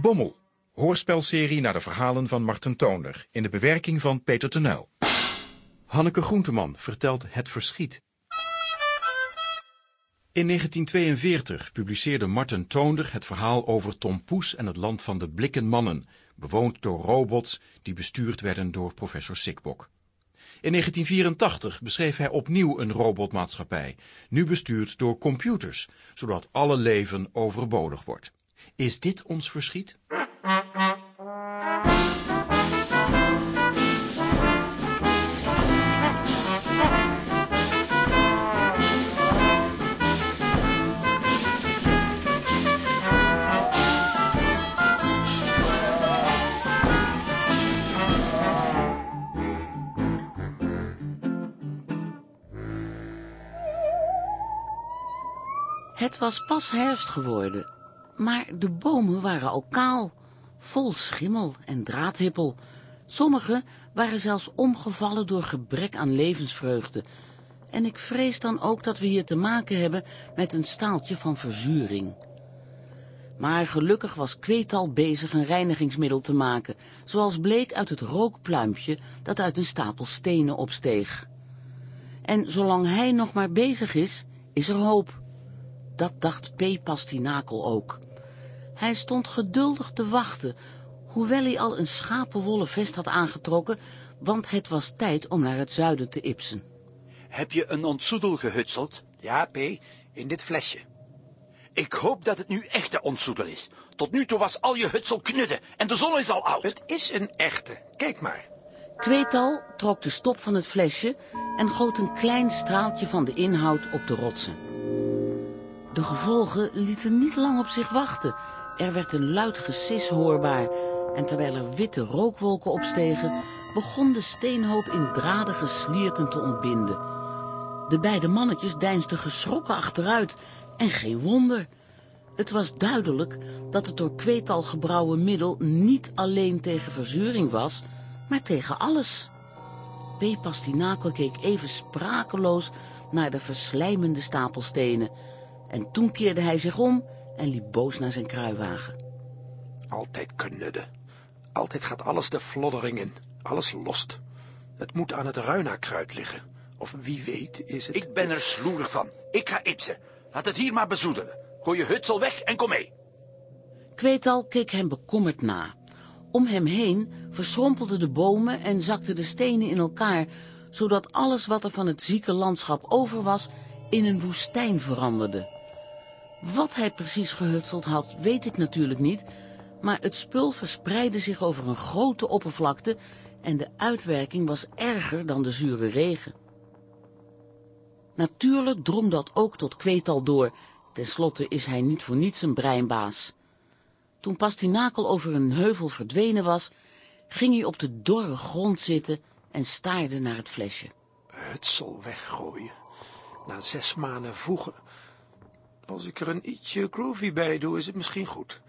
Bommel, hoorspelserie naar de verhalen van Marten Toonder in de bewerking van Peter Tenuil. Hanneke Groenteman vertelt Het Verschiet. In 1942 publiceerde Marten Toonder het verhaal over Tom Poes en het land van de blikken mannen, bewoond door robots die bestuurd werden door professor Sikbok. In 1984 beschreef hij opnieuw een robotmaatschappij, nu bestuurd door computers, zodat alle leven overbodig wordt. Is dit ons verschiet? Het was pas herfst geworden, maar de bomen waren al kaal, vol schimmel en draadhippel. Sommige waren zelfs omgevallen door gebrek aan levensvreugde. En ik vrees dan ook dat we hier te maken hebben met een staaltje van verzuring. Maar gelukkig was Kweetal bezig een reinigingsmiddel te maken, zoals bleek uit het rookpluimpje dat uit een stapel stenen opsteeg. En zolang hij nog maar bezig is, is er hoop. Dat dacht P. Pastinakel ook. Hij stond geduldig te wachten, hoewel hij al een schapenwollen vest had aangetrokken, want het was tijd om naar het zuiden te ipsen. Heb je een ontsoedel gehutseld? Ja, P, in dit flesje. Ik hoop dat het nu echte ontsoedel is. Tot nu toe was al je hutsel knudden en de zon is al oud. Het is een echte. Kijk maar. Kweetal trok de stop van het flesje en goot een klein straaltje van de inhoud op de rotsen. De gevolgen lieten niet lang op zich wachten. Er werd een luid gesis hoorbaar en terwijl er witte rookwolken opstegen, begon de steenhoop in dradige slierten te ontbinden. De beide mannetjes deinsden geschrokken achteruit en geen wonder. Het was duidelijk dat het door kweetal gebrouwen middel niet alleen tegen verzuring was, maar tegen alles. P. Pastinakel keek even sprakeloos naar de verslijmende stapelstenen en toen keerde hij zich om en liep boos naar zijn kruiwagen. Altijd knudden. Altijd gaat alles de floddering in. Alles lost. Het moet aan het ruinakruid liggen. Of wie weet is het... Ik ben er sloerig van. Ik ga ipsen. Laat het hier maar bezoedelen. Gooi je hutsel weg en kom mee. Kweetal keek hem bekommerd na. Om hem heen verschrompelden de bomen en zakten de stenen in elkaar, zodat alles wat er van het zieke landschap over was, in een woestijn veranderde. Wat hij precies gehutseld had, weet ik natuurlijk niet, maar het spul verspreidde zich over een grote oppervlakte en de uitwerking was erger dan de zure regen. Natuurlijk drong dat ook tot Kweetal door, ten slotte is hij niet voor niets een breinbaas. Toen Pastinakel over een heuvel verdwenen was, ging hij op de dorre grond zitten en staarde naar het flesje. Hutsel weggooien. Na zes maanden voegen. Als ik er een ietsje groovy bij doe, is het misschien goed.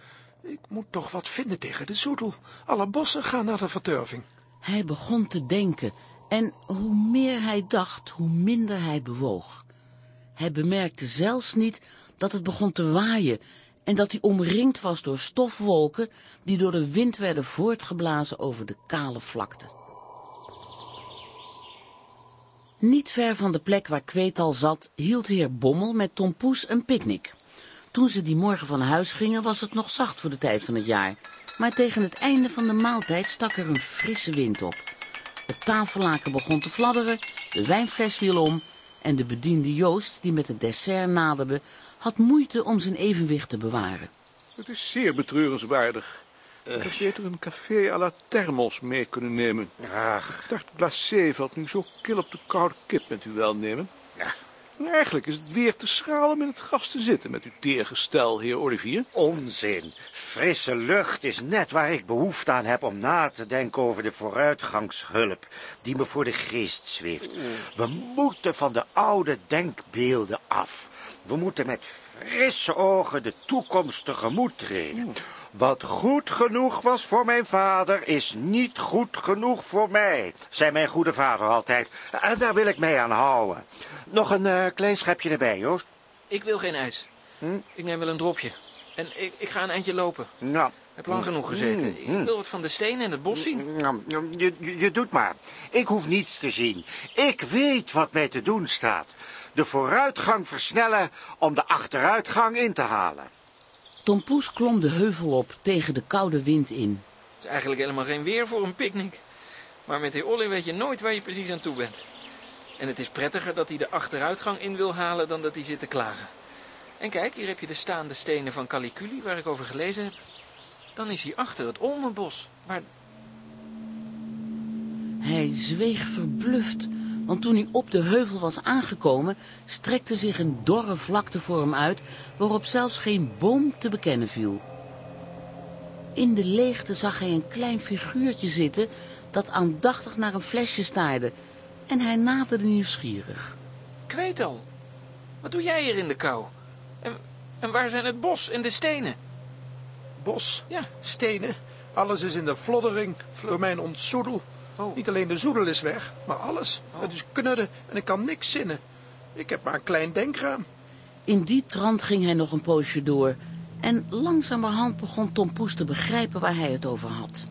Ik moet toch wat vinden tegen de zoedel. Alle bossen gaan naar de verturving. Hij begon te denken en hoe meer hij dacht, hoe minder hij bewoog. Hij bemerkte zelfs niet dat het begon te waaien en dat hij omringd was door stofwolken die door de wind werden voortgeblazen over de kale vlakte. Niet ver van de plek waar Kweetal zat, hield heer Bommel met Tom Poes een picknick. Toen ze die morgen van huis gingen, was het nog zacht voor de tijd van het jaar. Maar tegen het einde van de maaltijd stak er een frisse wind op. Het tafellaken begon te fladderen, de wijnfles viel om en de bediende Joost, die met het dessert naderde, had moeite om zijn evenwicht te bewaren. Het is zeer betreurenswaardig. Ik had beter een café à la thermos mee kunnen nemen. Ach, Ik dacht, glacé valt nu zo kil op de koude kip met uw welnemen. Ja. En eigenlijk is het weer te schraal om in het gas te zitten met uw teergestel, heer Olivier. Onzin. Frisse lucht is net waar ik behoefte aan heb om na te denken over de vooruitgangshulp die me voor de geest zweeft. We moeten van de oude denkbeelden af. We moeten met frisse ogen de toekomst tegemoet treden. Wat goed genoeg was voor mijn vader, is niet goed genoeg voor mij, zei mijn goede vader altijd. En daar wil ik mij aan houden. Nog een eh, klein schepje erbij, Joost. Ik wil geen ijs. Ik neem wel een dropje. En ik, ik ga een eindje lopen. Nou, Ik heb lang genoeg gezeten. Ik wil wat van de stenen en het bos zien. nou, je, je, je doet maar. Ik hoef niets te zien. Ik weet wat mij te doen staat. De vooruitgang versnellen om de achteruitgang in te halen. Tom Poes klom de heuvel op tegen de koude wind in. Het is eigenlijk helemaal geen weer voor een picknick. Maar met die Olly weet je nooit waar je precies aan toe bent. En het is prettiger dat hij de achteruitgang in wil halen dan dat hij zit te klagen. En kijk, hier heb je de staande stenen van Caliculi waar ik over gelezen heb. Dan is hier achter het olmenbos. Maar Hij zweeg verbluft, want toen hij op de heuvel was aangekomen, strekte zich een dorre vlakte voor hem uit, waarop zelfs geen boom te bekennen viel. In de leegte zag hij een klein figuurtje zitten dat aandachtig naar een flesje staarde, en hij naderde nieuwsgierig. ik weet al. Wat doe jij hier in de kou? En, en waar zijn het bos en de stenen? Bos, Ja, stenen, alles is in de floddering door mijn ontzoedel. Oh. Niet alleen de zoedel is weg, maar alles. Het is knudden en ik kan niks zinnen. Ik heb maar een klein denkraam. In die trant ging hij nog een poosje door, en langzamerhand begon Tom Poes te begrijpen waar hij het over had.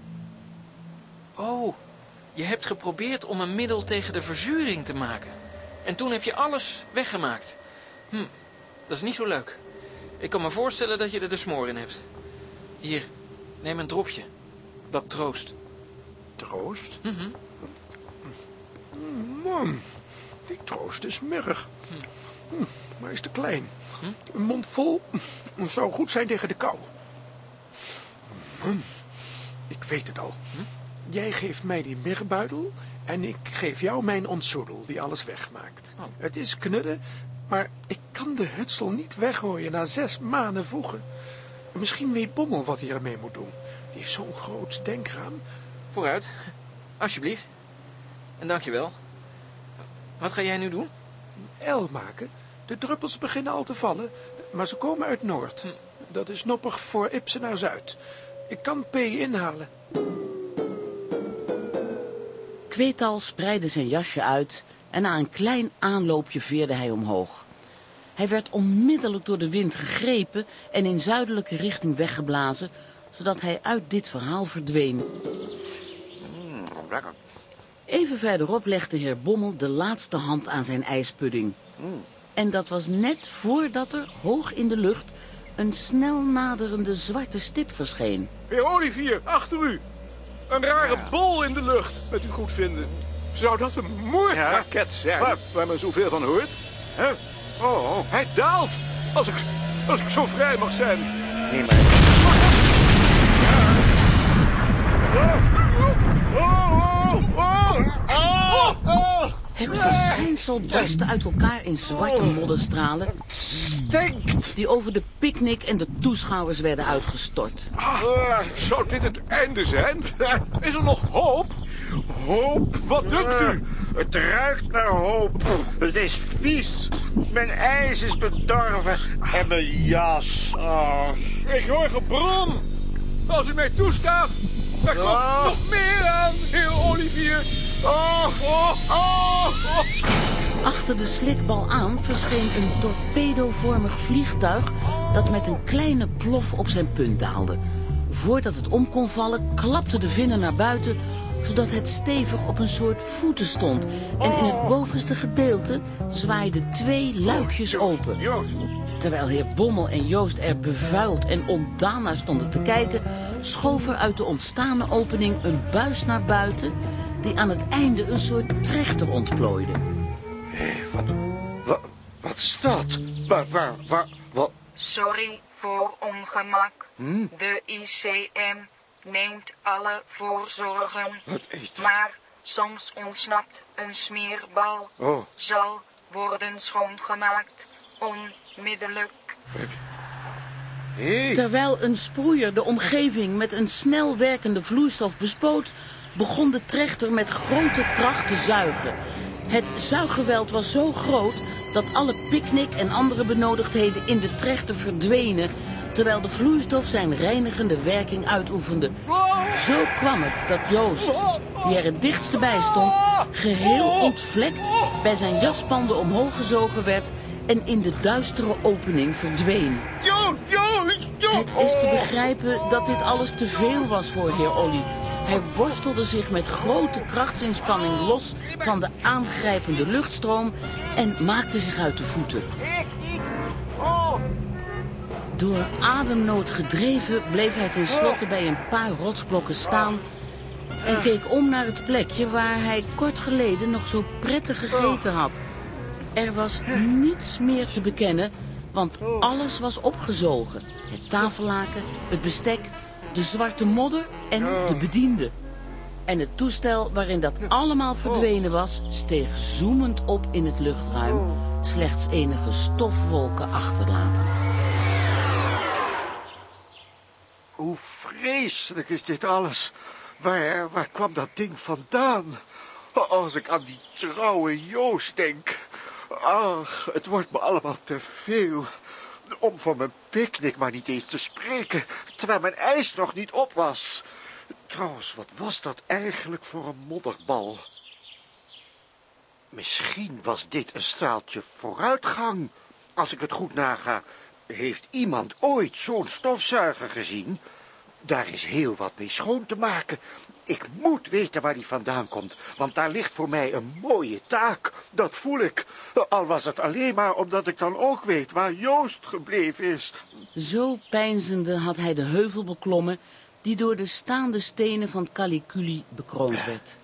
Oh, je hebt geprobeerd om een middel tegen de verzuring te maken. En toen heb je alles weggemaakt. Hm, dat is niet zo leuk. Ik kan me voorstellen dat je er de smoor in hebt. Hier, neem een dropje. Dat troost. Troost? Mhm. Man, die troost is murrig. Hm, maar is te klein. Een mond vol zou goed zijn tegen de kou. Ik weet het al. Jij geeft mij die mirbuidel en ik geef jou mijn ontzoedel die alles wegmaakt. Oh. Het is knudden, maar ik kan de hutsel niet weggooien na zes maanden voegen. Misschien weet Bommel wat hij ermee moet doen. Die heeft zo'n groot denkraam. Vooruit, alsjeblieft. En dankjewel. Wat ga jij nu doen? L maken. De druppels beginnen al te vallen, maar ze komen uit Noord. Dat is noppig voor Ipsen naar Zuid. Ik kan P inhalen. Kweetal spreidde zijn jasje uit en na een klein aanloopje veerde hij omhoog. Hij werd onmiddellijk door de wind gegrepen en in zuidelijke richting weggeblazen, zodat hij uit dit verhaal verdween. Lekker. Even verderop legde heer Bommel de laatste hand aan zijn ijspudding. En dat was net voordat er, hoog in de lucht, een snel naderende zwarte stip verscheen. Heer Olivier, achter u. Een rare bol in de lucht, met uw goedvinden. Zou dat een moordraket zijn, Wat? waar men zoveel van hoort? Huh? Oh, Hij daalt, als ik, als ik zo vrij mag zijn. nee maar... Oh, oh, oh, oh, oh. Het verschijnsel barstte uit elkaar in zwarte modderstralen, Stinkt! die over de picknick en de toeschouwers werden uitgestort. Ah, zou dit het einde zijn? Is er nog hoop? Hoop? Wat dunkt u? Het ruikt naar hoop. Het is vies. Mijn ijs is bedorven. En mijn jas. Oh. Ik hoor gebrom. Als u mij toestaat, daar komt Ah. nog meer aan, heer Olivier. Oh, oh, oh, oh. Achter de slikbal aan verscheen een torpedovormig vliegtuig dat met een kleine plof op zijn punt daalde. Voordat het om kon vallen, klapte de vinnen naar buiten, zodat het stevig op een soort voeten stond. En in het bovenste gedeelte zwaaiden twee luikjes open. Terwijl heer Bommel en Joost er bevuild en ontdaan naar stonden te kijken, schoof er uit de ontstane opening een buis naar buiten, die aan het einde een soort trechter ontplooide. Wat, wat, wat is dat? Waar, waar, waar, wat? Sorry voor ongemak. De ICM neemt alle voorzorgen. Wat is dat? Maar soms ontsnapt een smeerbal. Oh. Zal worden schoongemaakt. Onmiddellijk. Hé, Terwijl een sproeier de omgeving met een snel werkende vloeistof bespoot, begon de trechter met grote kracht te zuigen. Het zuiggeweld was zo groot dat alle picknick en andere benodigdheden in de trechter verdwenen, terwijl de vloeistof zijn reinigende werking uitoefende. Zo kwam het dat Joost, die er het dichtste bij stond, geheel ontvlekt bij zijn jaspanden omhoog gezogen werd en in de duistere opening verdween. Jo, Jo, Het is te begrijpen dat dit alles te veel was voor heer Olly. Hij worstelde zich met grote krachtsinspanning los van de aangrijpende luchtstroom en maakte zich uit de voeten. Door ademnood gedreven bleef hij tenslotte bij een paar rotsblokken staan en keek om naar het plekje waar hij kort geleden nog zo prettig gegeten had. Er was niets meer te bekennen, want alles was opgezogen. Het tafellaken, het bestek, de zwarte modder en de bediende. En het toestel waarin dat allemaal verdwenen was, steeg zoemend op in het luchtruim, slechts enige stofwolken achterlatend. Hoe vreselijk is dit alles. Waar, waar kwam dat ding vandaan? Als ik aan die trouwe Joost denk. Ach, het wordt me allemaal te veel. Om van mijn picknick maar niet eens te spreken, terwijl mijn ijs nog niet op was. Trouwens, wat was dat eigenlijk voor een modderbal? Misschien was dit een straaltje vooruitgang. Als ik het goed naga, heeft iemand ooit zo'n stofzuiger gezien? Daar is heel wat mee schoon te maken. Ik moet weten waar die vandaan komt, want daar ligt voor mij een mooie taak. Dat voel ik. Al was het alleen maar omdat ik dan ook weet waar Joost gebleven is. Zo peinzende had hij de heuvel beklommen die door de staande stenen van Caliculi bekroond werd.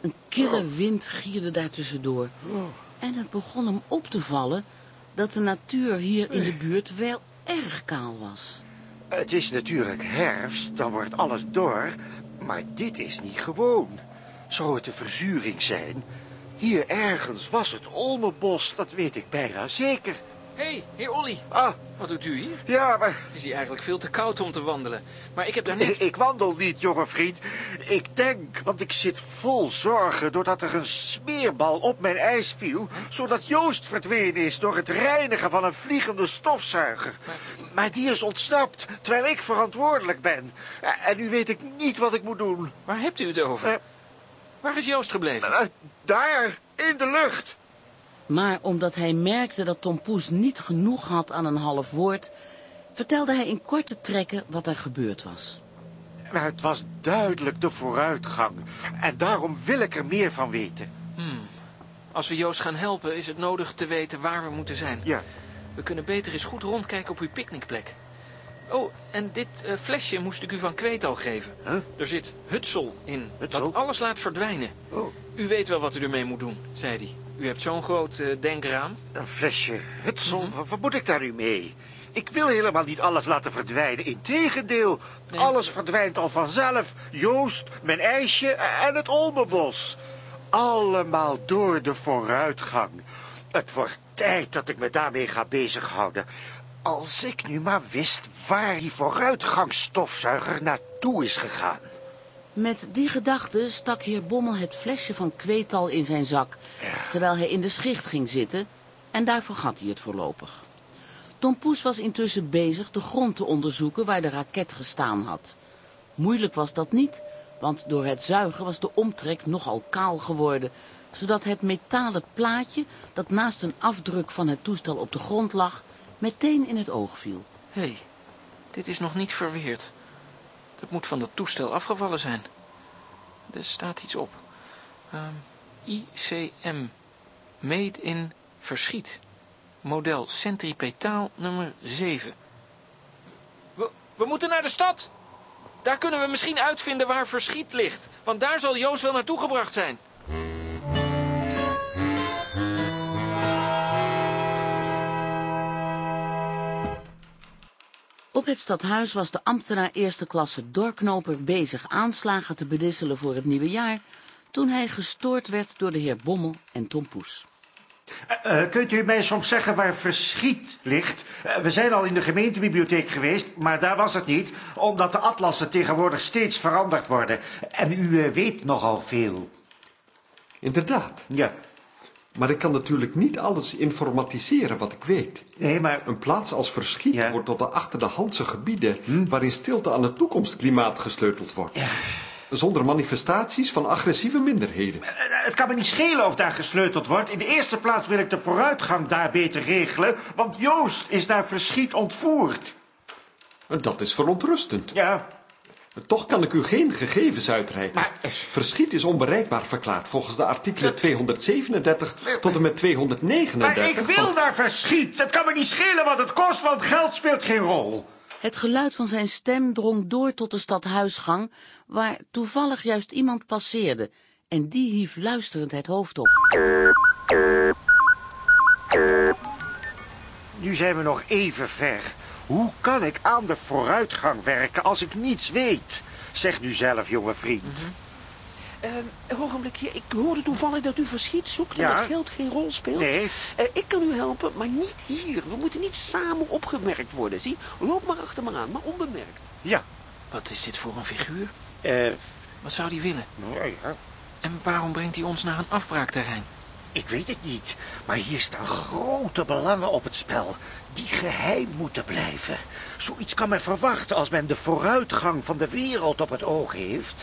Een kille wind gierde daar tussendoor. En het begon hem op te vallen dat de natuur hier in de buurt wel erg kaal was. Het is natuurlijk herfst, dan wordt alles door, maar dit is niet gewoon. Zou het de verzuring zijn? Hier ergens was het Olmenbos, dat weet ik bijna zeker. Hé, hey, heer Olly. Ah, Wat doet u hier? ja, maar Het is hier eigenlijk veel te koud om te wandelen. Maar ik heb daar net... ik, wandel niet, jonge vriend. Ik denk, want ik zit vol zorgen doordat er een smeerbal op mijn ijs viel, zodat Joost verdwenen is door het reinigen van een vliegende stofzuiger. Maar die is ontsnapt, terwijl ik verantwoordelijk ben. En nu weet ik niet wat ik moet doen. Waar hebt u het over? Eh. Waar is Joost gebleven? Eh, Daar, in de lucht. Maar omdat hij merkte dat Tom Poes niet genoeg had aan een half woord, vertelde hij in korte trekken wat er gebeurd was. Maar het was duidelijk de vooruitgang. En daarom wil ik er meer van weten. Als we Joost gaan helpen, is het nodig te weten waar we moeten zijn. Ja, We kunnen beter eens goed rondkijken op uw picknickplek. Oh, en dit eh, flesje moest ik u van Kweet al geven. Huh? Er zit hutsel in, Hutsel? dat alles laat verdwijnen. Oh. U weet wel wat u ermee moet doen, zei hij. U hebt zo'n groot eh, denkraam. een flesje hutsel. Wat, wat moet ik daar nu mee? Ik wil helemaal niet alles laten verdwijnen. Integendeel, Nee. alles verdwijnt al vanzelf. Joost, mijn ijsje en het Olmenbos. Allemaal door de vooruitgang. Het wordt tijd dat ik me daarmee ga bezighouden. Als ik nu maar wist waar die vooruitgangsstofzuiger naartoe is gegaan. Met die gedachte stak heer Bommel het flesje van kweetal in zijn zak, terwijl hij in de schicht ging zitten, en daar vergat hij het voorlopig. Tom Poes was intussen bezig de grond te onderzoeken waar de raket gestaan had. Moeilijk was dat niet, want door het zuigen was de omtrek nogal kaal geworden, zodat het metalen plaatje dat naast een afdruk van het toestel op de grond lag, meteen in het oog viel. Hé, hey, dit is nog niet verweerd. Dat moet van dat toestel afgevallen zijn. Er staat iets op. Ehm, ICM. Made in Verschiet. Model centripetaal nummer 7. We, we moeten naar de stad. Daar kunnen we misschien uitvinden waar Verschiet ligt. Want daar zal Joost wel naartoe gebracht zijn. Op het stadhuis was de ambtenaar eerste klasse doorknoper bezig aanslagen te bedisselen voor het nieuwe jaar, toen hij gestoord werd door de heer Bommel en Tom Poes. Eh, kunt u mij soms zeggen waar verschiet ligt? Eh, we zijn al in de gemeentebibliotheek geweest, maar daar was het niet, omdat de atlassen tegenwoordig steeds veranderd worden. En u eh, weet nogal veel. Inderdaad. Ja, Maar ik kan natuurlijk niet alles informatiseren wat ik weet. nee, maar Een plaats als Verschiet Ja. wordt tot de achter de handse gebieden... waarin stilte aan het toekomstklimaat gesleuteld wordt. Zonder manifestaties van agressieve minderheden. eh, het kan me niet schelen of daar gesleuteld wordt. In de eerste plaats wil ik de vooruitgang daar beter regelen, want Joost is naar verschiet ontvoerd. Dat is verontrustend. Ja, Toch kan ik u geen gegevens uitreiken. Maar- Verschiet is onbereikbaar verklaard volgens de artikelen 237 tot en met 239. maar ik wil naar verschiet. Het kan me niet schelen wat het kost, want geld speelt geen rol. Het geluid van zijn stem drong door tot de stadhuisgang, waar toevallig juist iemand passeerde, en die hief luisterend het hoofd op. Nu zijn we nog even ver. Hoe kan ik aan de vooruitgang werken als ik niets weet? Zeg nu zelf, jonge vriend. Eh, een ogenblikje, ik hoorde toevallig dat u verschiet zoekt Ja. en dat geld geen rol speelt. Nee. Eh, ik kan u helpen, maar niet hier. We moeten niet samen opgemerkt worden, zie? Loop maar achter me aan, maar onbemerkt. Ja. Wat is dit voor een figuur? Eh, Wat zou die willen? nou ja, En waarom brengt hij ons naar een afbraakterrein? Ik weet het niet. Maar hier staan grote belangen op het spel. Die geheim moeten blijven. Zoiets kan men verwachten als men de vooruitgang van de wereld op het oog heeft.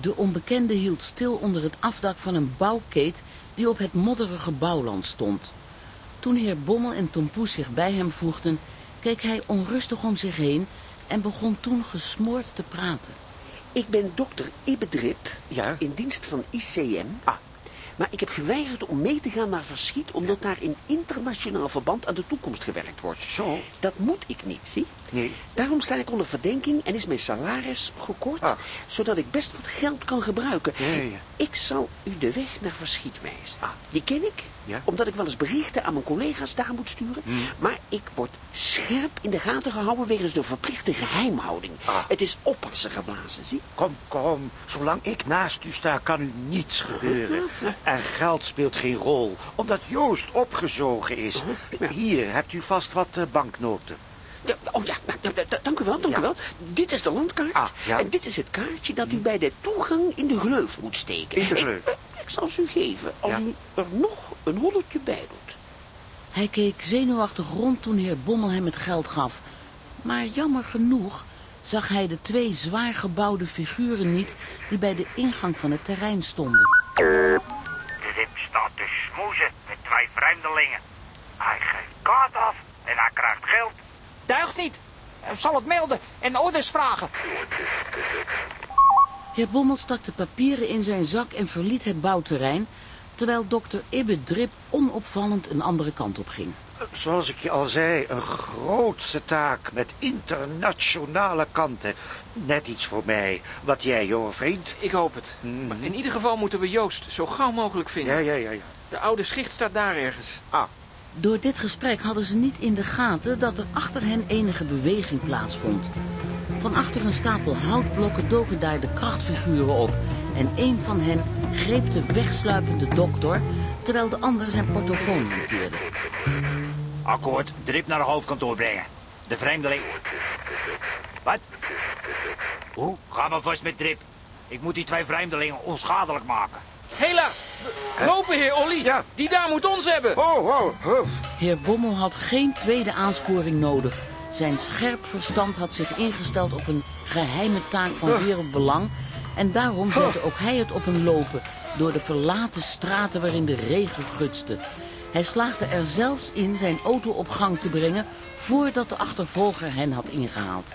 De onbekende hield stil onder het afdak van een bouwkeet die op het modderige bouwland stond. Toen heer Bommel en Tom Poes zich bij hem voegden, keek hij onrustig om zich heen en begon toen gesmoord te praten. Ik ben dokter Ibedrip, Ja? in dienst van ICM. Ah. Maar ik heb geweigerd om mee te gaan naar Verschiet... omdat daar in internationaal verband aan de toekomst gewerkt wordt. Zo? Dat moet ik niet, zie? Nee. Daarom sta ik onder verdenking en is mijn salaris gekort... Ah. zodat ik best wat geld kan gebruiken. Ja. Ik zal u de weg naar Verschiet wijzen. Ah. Die ken ik, Ja. Hmm. omdat ik wel eens berichten aan mijn collega's daar moet sturen. Maar ik word scherp in de gaten gehouden wegens de verplichte geheimhouding. Ah. Het is oppassen geblazen, zie? Kom, kom. Zolang ik naast u sta, kan u niets gebeuren. En geld speelt geen rol, omdat Joost opgezogen is. Hier hebt u vast wat eh, banknoten. Oh ja, nou, ja, da- dank u wel, dank Ja. u wel. Dit is de landkaart. Ah, ja. En dit is het kaartje dat u bij de toegang in de gleuf moet steken. In de gleuf? Zal ze u geven als Ja. u er nog een honderdje bij doet. Hij keek zenuwachtig rond toen heer Bommel hem het geld gaf. Maar jammer genoeg zag hij de twee zwaar gebouwde figuren niet die bij de ingang van het terrein stonden. Drip staat te smoezen met twee vreemdelingen. Hij geeft kaart af en hij krijgt geld. Duigt niet. Hij zal het melden en orders vragen. Heer Bommel stak de papieren in zijn zak en verliet het bouwterrein, terwijl dokter Ibbe Drip onopvallend een andere kant op ging. Zoals ik je al zei, een grootse taak met internationale kanten. Net iets voor mij. Wat jij, jonge vriend? Ik hoop het. Maar in ieder geval moeten we Joost zo gauw mogelijk vinden. Ja, ja, ja, ja. De oude schicht staat daar ergens. Ah, Door dit gesprek hadden ze niet in de gaten dat er achter hen enige beweging plaatsvond. Van achter een stapel houtblokken doken daar de krachtfiguren op. En een van hen greep de wegsluipende dokter, terwijl de ander zijn portofoon hanteerde. Akkoord, Drip naar het hoofdkantoor brengen. De vreemdeling... Wat? Hoe? Ga maar vast met Drip. Ik moet die twee vreemdelingen onschadelijk maken. Hela! Lopen, heer Olly! Ja. Die daar moet ons hebben! oh, oh, oh. Heer Bommel had geen tweede aansporing nodig. Zijn scherp verstand had zich ingesteld op een geheime taak van wereldbelang. En daarom zette ook hij het op een lopen door de verlaten straten waarin de regen gutste. Hij slaagde er zelfs in zijn auto op gang te brengen voordat de achtervolger hen had ingehaald.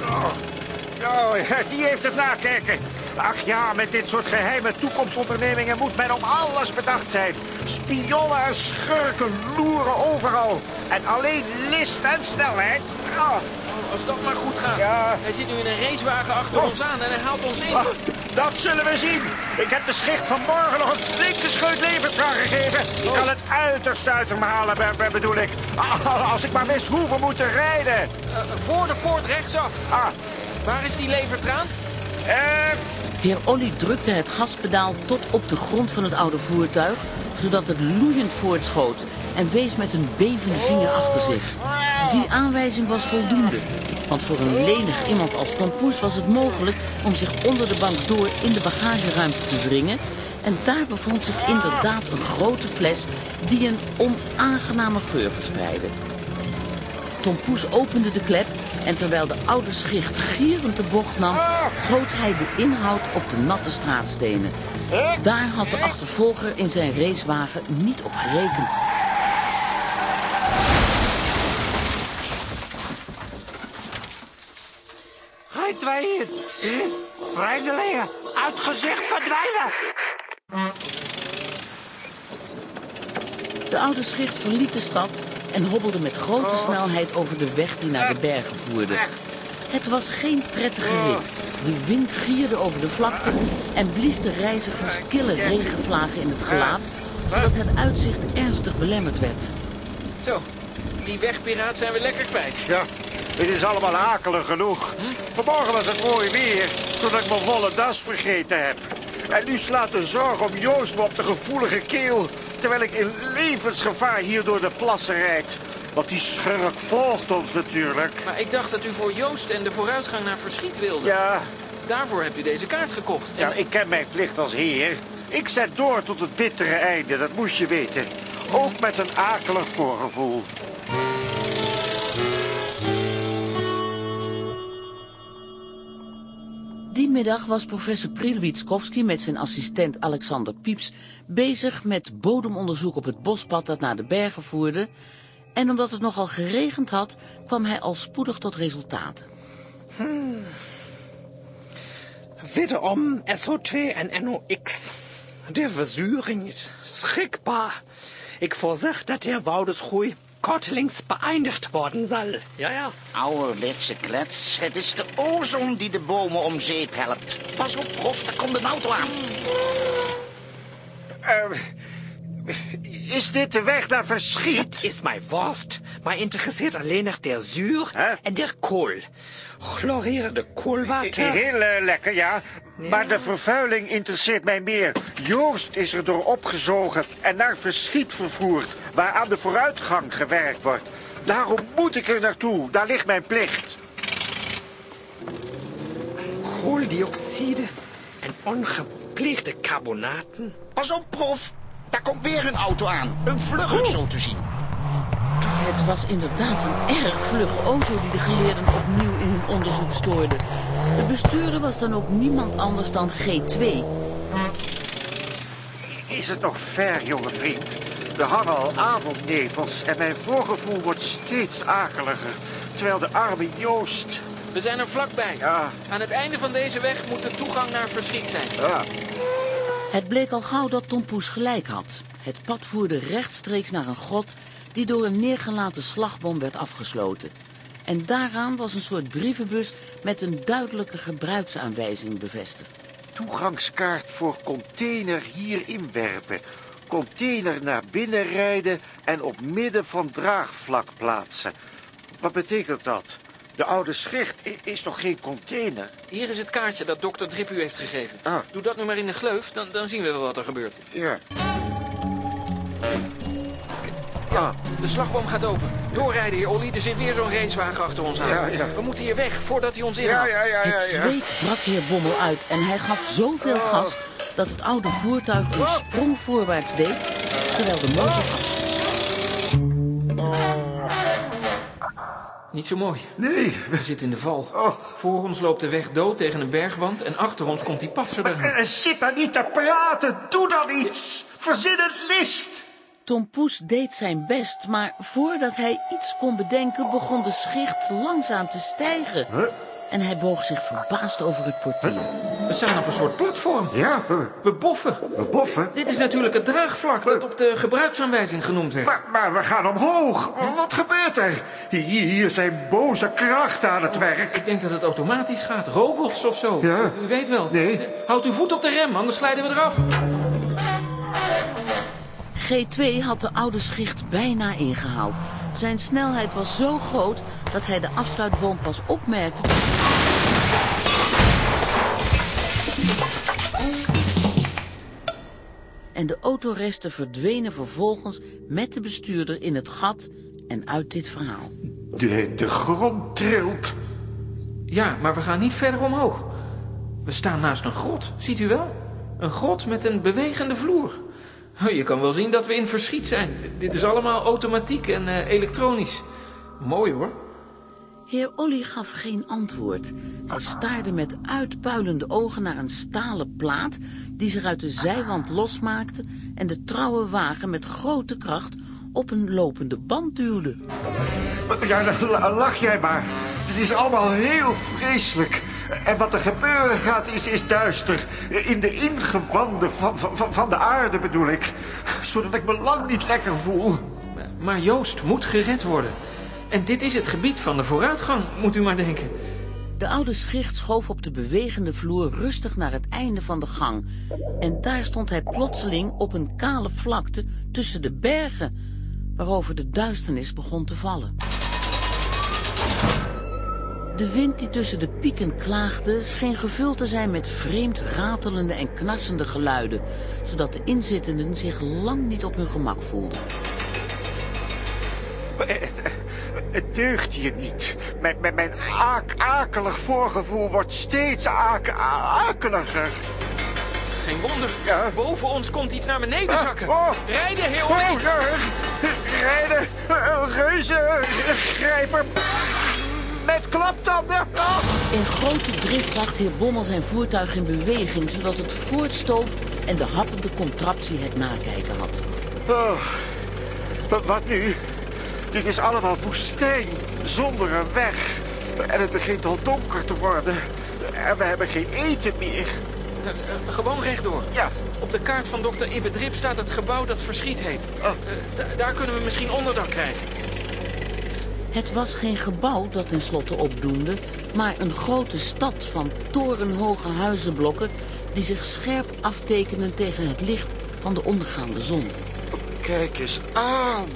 Oh, ja, die heeft het nakijken. Ach ja, met dit soort geheime toekomstondernemingen moet men op alles bedacht zijn. Spionnen en schurken loeren overal. En alleen list en snelheid. Ah, Als dat maar goed gaat. Ja. Hij zit nu in een racewagen achter Oh. ons aan en hij haalt ons in. ah, dat zullen we zien. Ik heb de schicht vanmorgen nog een flinke scheut gegeven. Die kan het uiterste uit hem halen, be- be- bedoel ik. Ah, Als ik maar wist hoe we moeten rijden. Eh, voor de poort rechtsaf. Ah, Waar is die levertraan? eh, Heer Olly drukte het gaspedaal tot op de grond van het oude voertuig, zodat het loeiend voortschoot en wees met een bevende vinger achter zich. Die aanwijzing was voldoende, want voor een lenig iemand als Tom Poes was het mogelijk om zich onder de bank door in de bagageruimte te wringen. En daar bevond zich inderdaad een grote fles die een onaangename geur verspreidde. Tom Poes opende de klep en terwijl de oude schicht gierend de bocht nam... goot hij de inhoud op de natte straatstenen. Daar had de achtervolger in zijn racewagen niet op gerekend. Verdwijnen! Vreemdelingen, uit gezicht verdwijnen! De oude schicht verliet de stad en hobbelde met grote snelheid over de weg die naar de bergen voerde. Het was geen prettige rit. De wind gierde over de vlakte en blies de reizigers kille regenvlagen in het gelaat, zodat het uitzicht ernstig belemmerd werd. Zo, die wegpiraat zijn we lekker kwijt. Ja, het is allemaal akelig genoeg. Vanmorgen was het mooi weer, zodat ik mijn volle das vergeten heb. En nu slaat de zorg om Joost me op de gevoelige keel... terwijl ik in levensgevaar hier door de plassen rijd. Want die schurk volgt ons natuurlijk. Maar ik dacht dat u voor Joost en de vooruitgang naar Verschiet wilde. Ja, Daarvoor hebt u deze kaart gekocht. En- ja, ik ken mijn plicht als heer. Ik zet door tot het bittere einde, dat moest je weten. Ook met een akelig voorgevoel. Middag was professor Prilwitskowski met zijn assistent Alexander Pieps bezig met bodemonderzoek op het bospad dat naar de bergen voerde. En omdat het nogal geregend had, kwam hij al spoedig tot resultaten. Wederom SO2 en NOx. De verzuring is schrikbaar. Ik voorzag dat der Woudesgroei kortlings beëindigd worden zal. Ja, ja. Ouderwetse klets. Het is de ozon die de bomen om zeep helpt. Pas op, prof, daar komt een auto aan. Eh, is dit de weg naar Verschiet? Is mij worst. Mij interesseert alleen nog der zuur en der kool. Chlorerende koolwater. Heel eh, lekker, ja. Maar de vervuiling interesseert mij meer. Joost is er door opgezogen en naar Verschiet vervoerd... waar aan de vooruitgang gewerkt wordt. Daarom moet ik er naartoe. Daar ligt mijn plicht. Kooldioxide en ongepleegde carbonaten. Pas op, prof. Daar komt weer een auto aan. Een vlugger, zo te zien. Het was inderdaad een erg vlugge auto die de geleerden opnieuw onderzoek stoorde. De bestuurder was dan ook niemand anders dan G2. Is het nog ver, jonge vriend? Er hangen al avondnevels en mijn voorgevoel wordt steeds akeliger. Terwijl de arme Joost... We zijn er vlakbij. Ja. Aan het einde van deze weg moet de toegang naar Verschiet zijn. Ja. Het bleek al gauw dat Tom Poes gelijk had. Het pad voerde rechtstreeks naar een grot die door een neergelaten slagboom werd afgesloten. En daaraan was een soort brievenbus met een duidelijke gebruiksaanwijzing bevestigd. Toegangskaart voor container hier inwerpen. Container naar binnen rijden en op midden van draagvlak plaatsen. Wat betekent dat? De oude schicht is toch geen container? Hier is het kaartje dat dokter Drip u heeft gegeven. Ah. Doe dat nu maar in de gleuf, dan, dan zien we wel wat er gebeurt. Ja. Ja, de slagboom gaat open. Doorrijden, heer Olly. Er zit weer zo'n racewagen achter ons aan. Ja, ja. We moeten hier weg, voordat hij ons Ja, inhaalt. ja, ja, ja. Het zweet brak heer Bommel uit en hij gaf zoveel gas dat het oude voertuig een sprong voorwaarts deed, terwijl de motor afsloeg. Niet zo mooi. Nee. We zitten in de val. Oh. Voor ons loopt de weg dood tegen een bergwand en achter ons komt die patser eraan. Zit daar niet te praten. Doe dan iets. Verzin het list. Tom Poes deed zijn best, maar voordat hij iets kon bedenken begon de schicht langzaam te stijgen. En hij boog zich verbaasd over het portier. We staan op een soort platform. Ja, we, We boffen. we boffen. Dit is natuurlijk het draagvlak dat op de gebruiksaanwijzing genoemd werd. Maar, maar we gaan omhoog. Wat gebeurt er? Hier, hier zijn boze krachten aan het werk. Ik denk dat het automatisch gaat. Robots of zo. Ja. U weet wel. Nee. Houd uw voet op de rem, anders glijden we eraf. G2 had de oude schicht bijna ingehaald. Zijn snelheid was zo groot dat hij de afsluitboom pas opmerkte. En de autoresten verdwenen vervolgens met de bestuurder in het gat en uit dit verhaal. De, de grond trilt. Ja, maar we gaan niet verder omhoog. We staan naast een grot, ziet u wel? Een grot met een bewegende vloer. Oh, Je kan wel zien dat we in verschiet zijn. Dit is allemaal automatiek en eh, elektronisch. Mooi hoor. Heer Olly gaf geen antwoord. Hij staarde met uitpuilende ogen naar een stalen plaat die zich uit de zijwand losmaakte en de trouwe wagen met grote kracht op een lopende band duwde. Ja, lach jij maar. Het is allemaal heel vreselijk. En wat er gebeuren gaat is, is duister. In de ingewanden van, van, van de aarde bedoel ik. Zodat ik me lang niet lekker voel. Maar Joost moet gered worden. En dit is het gebied van de vooruitgang, moet u maar denken. De oude schicht schoof op de bewegende vloer rustig naar het einde van de gang. En daar stond hij plotseling op een kale vlakte tussen de bergen, waarover de duisternis begon te vallen. De wind die tussen de pieken klaagde, scheen gevuld te zijn met vreemd ratelende en knarsende geluiden, zodat de inzittenden zich lang niet op hun gemak voelden. Het, het deugt hier niet. Mijn, mijn, mijn ak- akelig voorgevoel wordt steeds ak akeliger. Geen wonder. Ja. Boven ons komt iets naar beneden Ah, zakken. oh. Rijden, heer Oh, rijden, een reuze grijper met klaptanden. In grote drift bracht heer Bommel zijn voertuig in beweging, zodat het voortstoof en de happende contraptie het nakijken had. Oh, wat nu? Dit is allemaal woestijn, zonder een weg. En het begint al donker te worden. En we hebben geen eten meer. Eh, eh, gewoon rechtdoor. Ja. Op de kaart van dokter Ibbe Drip staat het gebouw dat verschiet heet. Oh. Eh, da- daar kunnen we misschien onderdak krijgen. Het was geen gebouw dat tenslotte opdoemde, maar een grote stad van torenhoge huizenblokken die zich scherp aftekenen tegen het licht van de ondergaande zon. Kijk eens aan.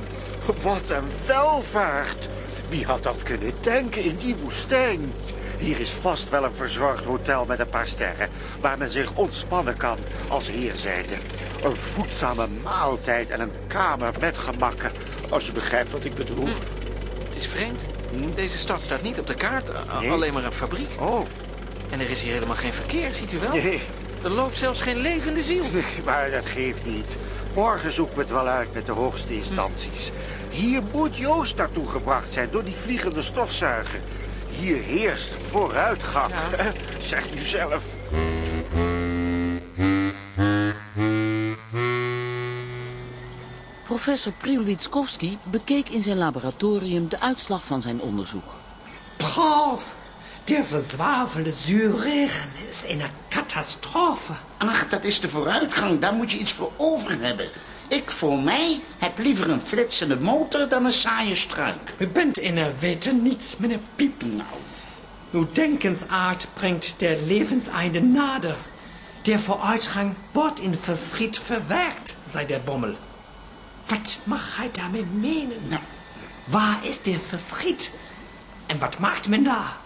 Wat een welvaart. Wie had dat kunnen denken in die woestijn? Hier is vast wel een verzorgd hotel met een paar sterren... waar men zich ontspannen kan als heer zijnde. Een voedzame maaltijd en een kamer met gemakken... als je begrijpt wat ik bedoel. Het is vreemd. Deze stad staat niet op de kaart, Nee. alleen maar een fabriek. Oh, En er is hier helemaal geen verkeer, ziet u wel? nee. Er loopt zelfs geen levende ziel. Nee, maar dat geeft niet. Morgen zoeken we het wel uit met de hoogste instanties. Hier moet Joost naartoe gebracht zijn door die vliegende stofzuiger. Hier heerst vooruitgang. Zeg nu zelf. Professor Prielwitskowski bekeek in zijn laboratorium de uitslag van zijn onderzoek. Paul, der verzwavelde Zuregen is een catastrofe. Ach, dat is de vooruitgang. Daar moet je iets voor over hebben. Ik voor mij heb liever een flitsende motor dan een saaie struik. U bent in er weten niets, meneer Pieps. Uw denkensaard brengt der Lebenseinde nader. Der Vooruitgang wordt in verschiet verwerkt, zei der Bommel. Wat mag hij daarmee menen? Nou. Waar is der verschiet? En wat maakt men daar?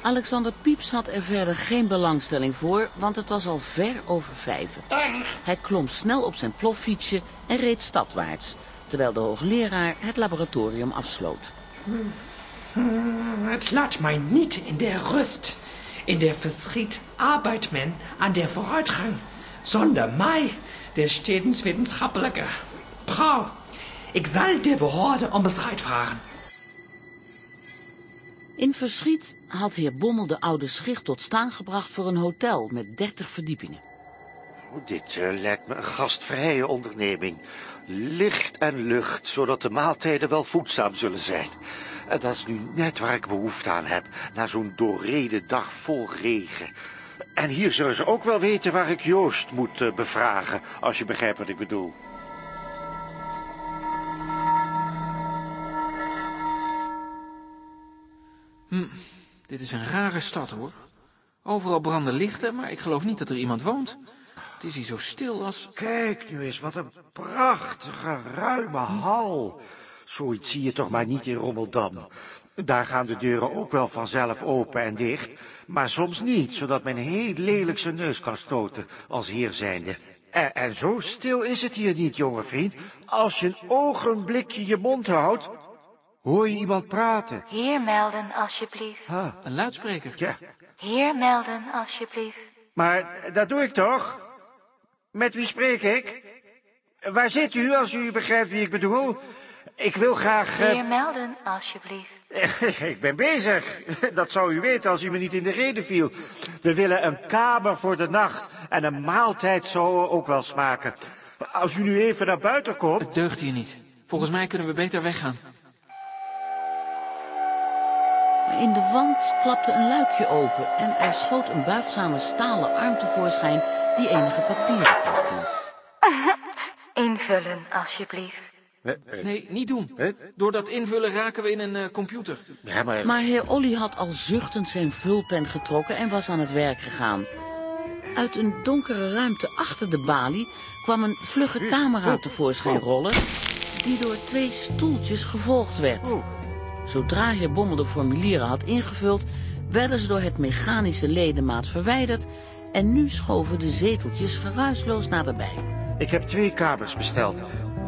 Alexander Pieps had er verder geen belangstelling voor, want het was al ver over vijven. Hij klom snel op zijn ploffietsje en reed stadwaarts, terwijl de hoogleraar het laboratorium afsloot. Het laat mij niet in der rust. In der verschiet arbeidt men aan der vooruitgang. Zonder mij, der stedenswetenschappelijke. Paul, ik zal de behoorde om bescheid vragen. In Verschiet had heer Bommel de oude schicht tot staan gebracht voor een hotel met dertig verdiepingen. Oh, Dit eh, lijkt me een gastvrije onderneming. Licht en lucht, zodat de maaltijden wel voedzaam zullen zijn. En dat is nu net waar ik behoefte aan heb, na zo'n doorrede dag vol regen. En hier zullen ze ook wel weten waar ik Joost moet eh, bevragen, als je begrijpt wat ik bedoel. Dit is een rare stad, hoor. Overal branden lichten, maar ik geloof niet dat er iemand woont. Het is hier zo stil als... Kijk nu eens, wat een prachtige, ruime hal. Zoiets zie je toch maar niet in Rommeldam. Daar gaan de deuren ook wel vanzelf open en dicht, maar soms niet, zodat men heel lelijk zijn neus kan stoten als heer zijnde. En, en zo stil is het hier niet, jonge vriend. Als je een ogenblikje je mond houdt, hoor je iemand praten. Hier melden, alsjeblieft. Ah, Een luidspreker. ja, Hier melden, alsjeblieft. maar dat doe ik toch? Met wie spreek ik? Waar zit u, als u begrijpt wie ik bedoel? Ik wil graag... eh, Hier melden, alsjeblieft. Ik ben bezig. Dat zou u weten als u me niet in de reden viel. We willen een kamer voor de nacht en een maaltijd zou ook wel smaken. Als u nu even naar buiten komt... Het deugt hier niet. Volgens mij kunnen we beter weggaan. Maar in de wand klapte een luikje open en er schoot een buigzame stalen arm tevoorschijn die enige papieren vasthield. Invullen, alsjeblieft. Nee, niet doen. Door dat invullen raken we in een eh, computer. Maar heer Olly had al zuchtend zijn vulpen getrokken en was aan het werk gegaan. Uit een donkere ruimte achter de balie kwam een vlugge camera tevoorschijn rollen... die door twee stoeltjes gevolgd werd. Zodra heer Bommel de formulieren had ingevuld... werden ze door het mechanische ledemaat verwijderd... en nu schoven de zeteltjes geruisloos naderbij. Ik heb twee kamers besteld.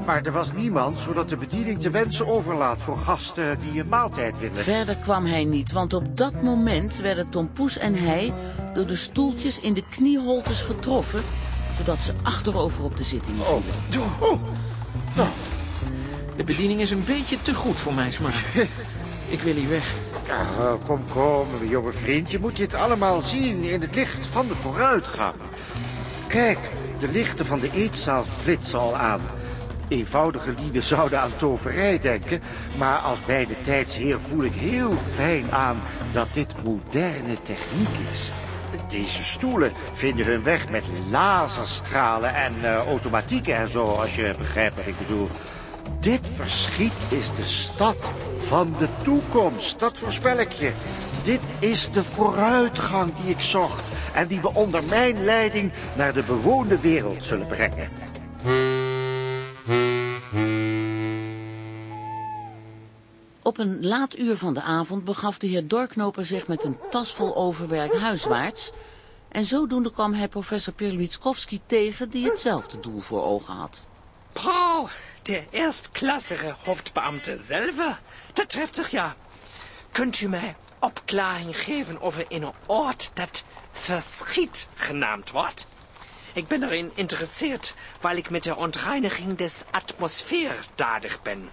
Maar er was niemand, zodat de bediening te wensen overlaat voor gasten die een maaltijd willen. Verder kwam hij niet, want op dat moment werden Tom Poes en hij door de stoeltjes in de knieholtes getroffen, zodat ze achterover op de zitting vielen. Oh. Nou, de bediening is een beetje te goed voor mijn smaak. Ik wil hier weg. Oh, kom, kom, jonge vriend. Je moet dit allemaal zien in het licht van de vooruitgang. Kijk, de lichten van de eetzaal flitsen al aan. Eenvoudige lieden zouden aan toverij denken, maar als bij de tijdsheer voel ik heel fijn aan dat dit moderne techniek is. Deze stoelen vinden hun weg met laserstralen en uh, automatieken en zo, als je begrijpt wat ik bedoel. Dit verschiet is de stad van de toekomst, dat voorspel ik je. Dit is de vooruitgang die ik zocht en die we onder mijn leiding naar de bewoonde wereld zullen brengen. Op een laat uur van de avond begaf de heer Dorknoper zich met een tas vol overwerk huiswaarts. En zodoende kwam hij professor Pirlitskowski tegen die hetzelfde doel voor ogen had. Paul, der erstklassige Hoofdbeamte selber, dat treft zich ja. Kunt u mij opklaring geven over een oord dat Verschiet genaamd wordt? Ik ben erin interessiert, weil ik met de ontreiniging des atmosfeers dadig ben.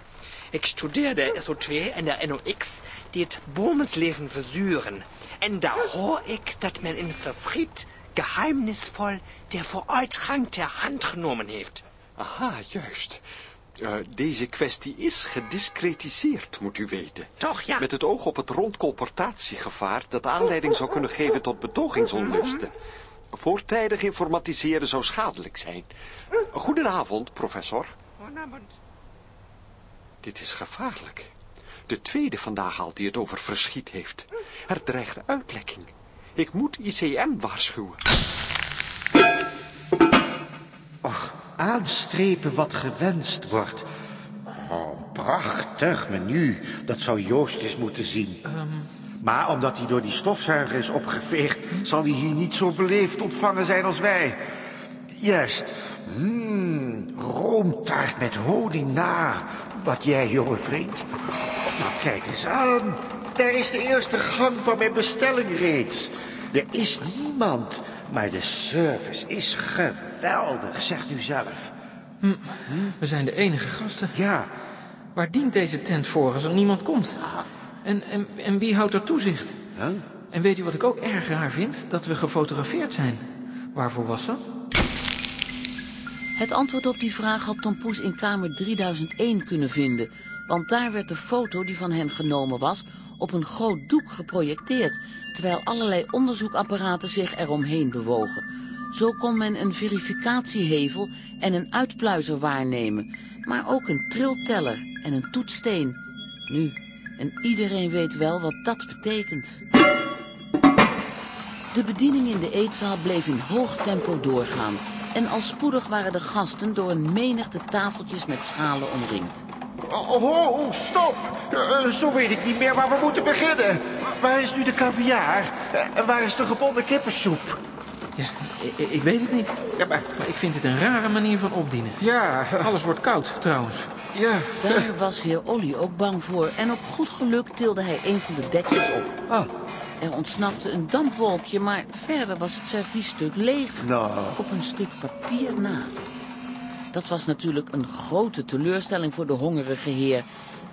Ik studeerde SO2 en de NOx die het boomsleven verzuren. En daar hoor ik dat men in Verschiet geheimnisvol de vooruitgang ter hand genomen heeft. Aha, juist. Uh, deze kwestie is gediscretiseerd, moet u weten. Toch, ja. Met het oog op het rondcolportatiegevaar dat aanleiding zou kunnen geven tot betogingsonlusten. Voortijdig informatiseren zou schadelijk zijn. Goedenavond, professor. Goedenavond. Dit is gevaarlijk. De tweede vandaag al die het over verschiet heeft. Er dreigt uitlekking. Ik moet ICM waarschuwen. Och, aanstrepen wat gewenst wordt. Oh, prachtig menu. Dat zou Joost eens moeten zien. Um... Maar omdat hij door die stofzuiger is opgeveegd... zal hij hier niet zo beleefd ontvangen zijn als wij. Juist. Mmm, roomtaart met honing na. Wat jij, jonge vriend. Nou, kijk eens aan. Daar is de eerste gang van mijn bestelling reeds. Er is niemand, maar de service is geweldig, zegt u zelf. Hm, we zijn de enige gasten. Ja. Waar dient deze tent voor als er niemand komt? En, en, en wie houdt er toezicht? Huh? En weet u wat ik ook erg raar vind? Dat we gefotografeerd zijn. Waarvoor was dat? Het antwoord op die vraag had Tom Poes in kamer 3001 kunnen vinden. Want daar werd de foto die van hen genomen was op een groot doek geprojecteerd, terwijl allerlei onderzoekapparaten zich eromheen bewogen. Zo kon men een verificatiehevel en een uitpluizer waarnemen, maar ook een trilteller en een toetssteen. Nu, en iedereen weet wel wat dat betekent. De bediening in de eetzaal bleef in hoog tempo doorgaan. En al spoedig waren de gasten door een menigte tafeltjes met schalen omringd. Oh, oh, oh stop! Uh, zo weet ik niet meer waar we moeten beginnen. Waar is nu de caviar? En waar is de gebonden kippensoep? Ja, ik, ik weet het niet. Ja, maar... maar ik vind het een rare manier van opdienen. Ja. Alles wordt koud, trouwens. Ja. Daar was heer Olly ook bang voor. En op goed geluk tilde hij een van de deksels op. Ah. Er ontsnapte een dampwolkje, maar verder was het serviesstuk leeg. Nou. Op een stuk papier na. Dat was natuurlijk een grote teleurstelling voor de hongerige heer.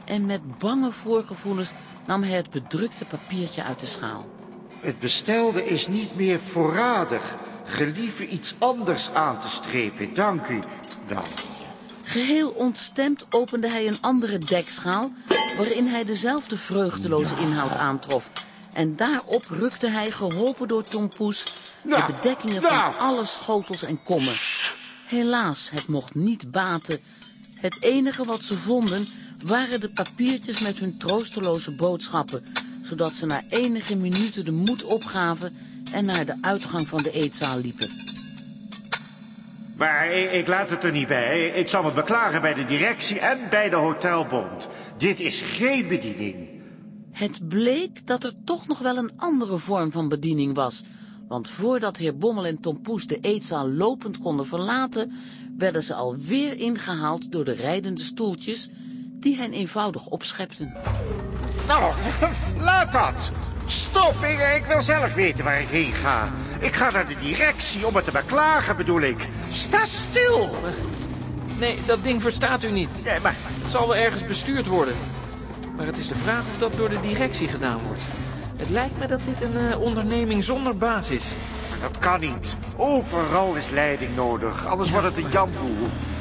En met bange voorgevoelens nam hij het bedrukte papiertje uit de schaal. Het bestelde is niet meer voorradig. Gelieve iets anders aan te strepen, dank u. Nou, Geheel ontstemd opende hij een andere dekschaal... waarin hij dezelfde vreugdeloze inhoud aantrof. En daarop rukte hij, geholpen door Tom Poes... Nou, de bedekkingen nou. van alle schotels en kommen. Helaas, het mocht niet baten. Het enige wat ze vonden waren de papiertjes met hun troosteloze boodschappen... zodat ze na enige minuten de moed opgaven... en naar de uitgang van de eetzaal liepen. Maar ik, ik laat het er niet bij. Ik zal me beklagen bij de directie en bij de hotelbond. Dit is geen bediening. Het bleek dat er toch nog wel een andere vorm van bediening was. Want voordat heer Bommel en Tom Poes de eetzaal lopend konden verlaten... werden ze alweer ingehaald door de rijdende stoeltjes... die hen eenvoudig opschepten. Nou, laat dat. Stop, ik, ik wil zelf weten waar ik heen ga. Ik ga naar de directie om het te beklagen, bedoel ik. Sta stil. Nee, dat ding verstaat u niet. Nee, maar... Het zal wel ergens bestuurd worden. Maar het is de vraag of dat door de directie gedaan wordt. Het lijkt me dat dit een eh, onderneming zonder baas is. Dat kan niet. Overal is leiding nodig, anders wordt het een jamboel.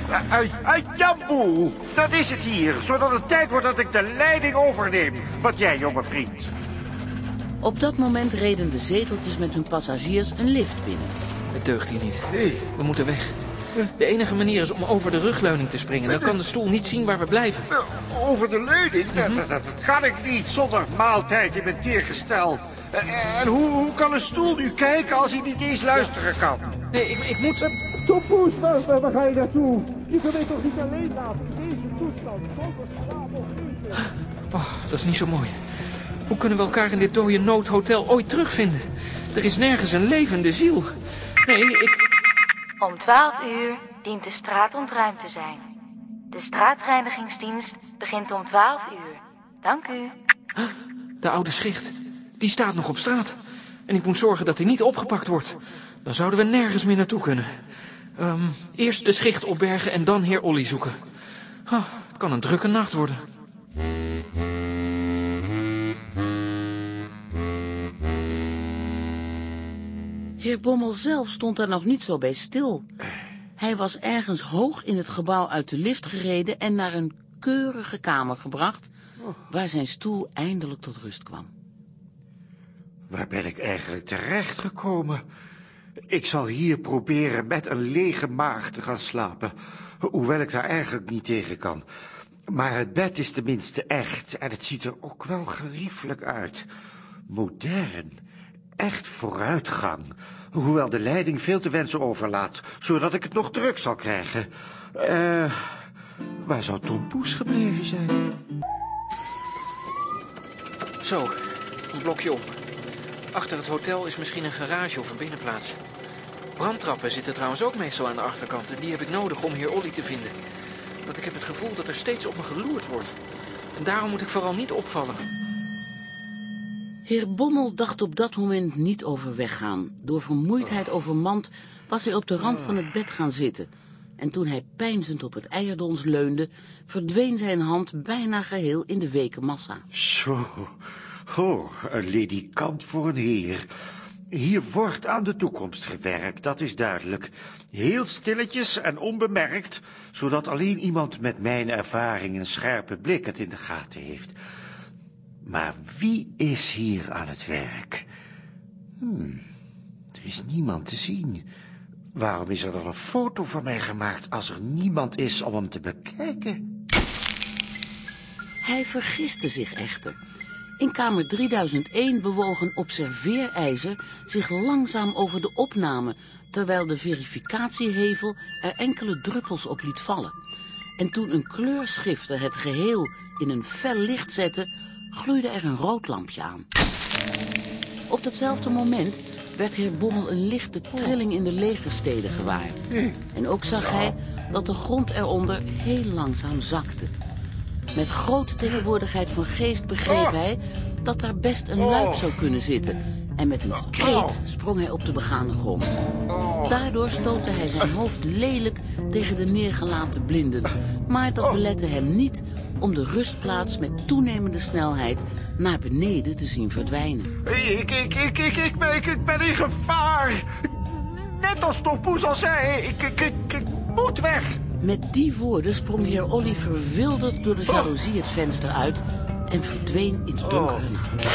Eh, Een een jamboel, dat is het hier. Zodat het tijd wordt dat ik de leiding overneem. Wat jij, jonge vriend. Op dat moment reden de zeteltjes met hun passagiers een lift binnen. Het deugt hier niet. Nee. We moeten weg. De enige manier is om over de rugleuning te springen. Dan kan de stoel niet zien waar we blijven. Over de leuning? Dat, dat, dat, dat kan ik niet zonder maaltijd in mijn teergestel. Eh, En hoe, hoe kan een stoel nu kijken als hij niet eens luisteren kan? Nee, ik, ik moet... Tom Poes, waar, waar, waar ga je naartoe? Je kunt mij toch niet alleen laten in deze toestand, zonder slaap of eten? Oh, dat is niet zo mooi. Hoe kunnen we elkaar in dit dode noodhotel ooit terugvinden? Er is nergens een levende ziel. Nee, ik... Om 12 uur dient de straat ontruimd te zijn. De straatreinigingsdienst begint om 12 uur. Dank u. De oude schicht, die staat nog op straat. En ik moet zorgen dat hij niet opgepakt wordt. Dan zouden we nergens meer naartoe kunnen. Ehm, eerst de schicht opbergen en dan heer Olly zoeken. Ah, het kan een drukke nacht worden. Heer Bommel zelf stond daar nog niet zo bij stil. Hij was ergens hoog in het gebouw uit de lift gereden en naar een keurige kamer gebracht, waar zijn stoel eindelijk tot rust kwam. Waar ben ik eigenlijk terechtgekomen? Ik zal hier proberen met een lege maag te gaan slapen. Hoewel ik daar eigenlijk niet tegen kan. Maar het bed is tenminste echt en het ziet er ook wel geriefelijk uit. Modern. Echt vooruitgang. Hoewel de leiding veel te wensen overlaat, zodat ik het nog druk zal krijgen. Eh, waar zou Tom Poes gebleven zijn? Zo, een blokje op. Achter het hotel is misschien een garage of een binnenplaats. Brandtrappen zitten trouwens ook meestal aan de achterkant en die heb ik nodig om heer Olly te vinden. Want ik heb het gevoel dat er steeds op me geloerd wordt. En daarom moet ik vooral niet opvallen. Heer Bommel dacht op dat moment niet over weggaan. Door vermoeidheid overmand was hij op de rand van het bed gaan zitten. En toen hij peinzend op het eierdons leunde, verdween zijn hand bijna geheel in de weken massa. Zo, oh, een ledikant voor een heer. Hier wordt aan de toekomst gewerkt, dat is duidelijk. Heel stilletjes en onbemerkt, zodat alleen iemand met mijn ervaring en scherpe blik het in de gaten heeft. Maar wie is hier aan het werk? Hmm, er is niemand te zien. Waarom is er dan een foto van mij gemaakt als er niemand is om hem te bekijken? Hij vergiste zich echter. In kamer 3001 bewoog een observeerijzer zich langzaam over de opname, terwijl de verificatiehevel er enkele druppels op liet vallen. En toen een kleurschifter het geheel in een fel licht zette, gloeide er een rood lampje aan. Op datzelfde moment werd heer Bommel een lichte trilling in de legersteden gewaar. En ook zag hij dat de grond eronder heel langzaam zakte. Met grote tegenwoordigheid van geest begreep hij dat daar best een luik zou kunnen zitten. En met een kreet sprong hij op de begane grond. Daardoor stootte hij zijn hoofd lelijk tegen de neergelaten blinden. Maar dat belette hem niet om de rustplaats met toenemende snelheid naar beneden te zien verdwijnen. Ik, ik, ik, ik, ik, ben, ik, ben in gevaar. Net als Tom Poes al zei, ik, ik, ik, ik moet weg. Met die woorden sprong heer Olly verwilderd door de jaloezie het venster uit en verdween in de donkere nacht.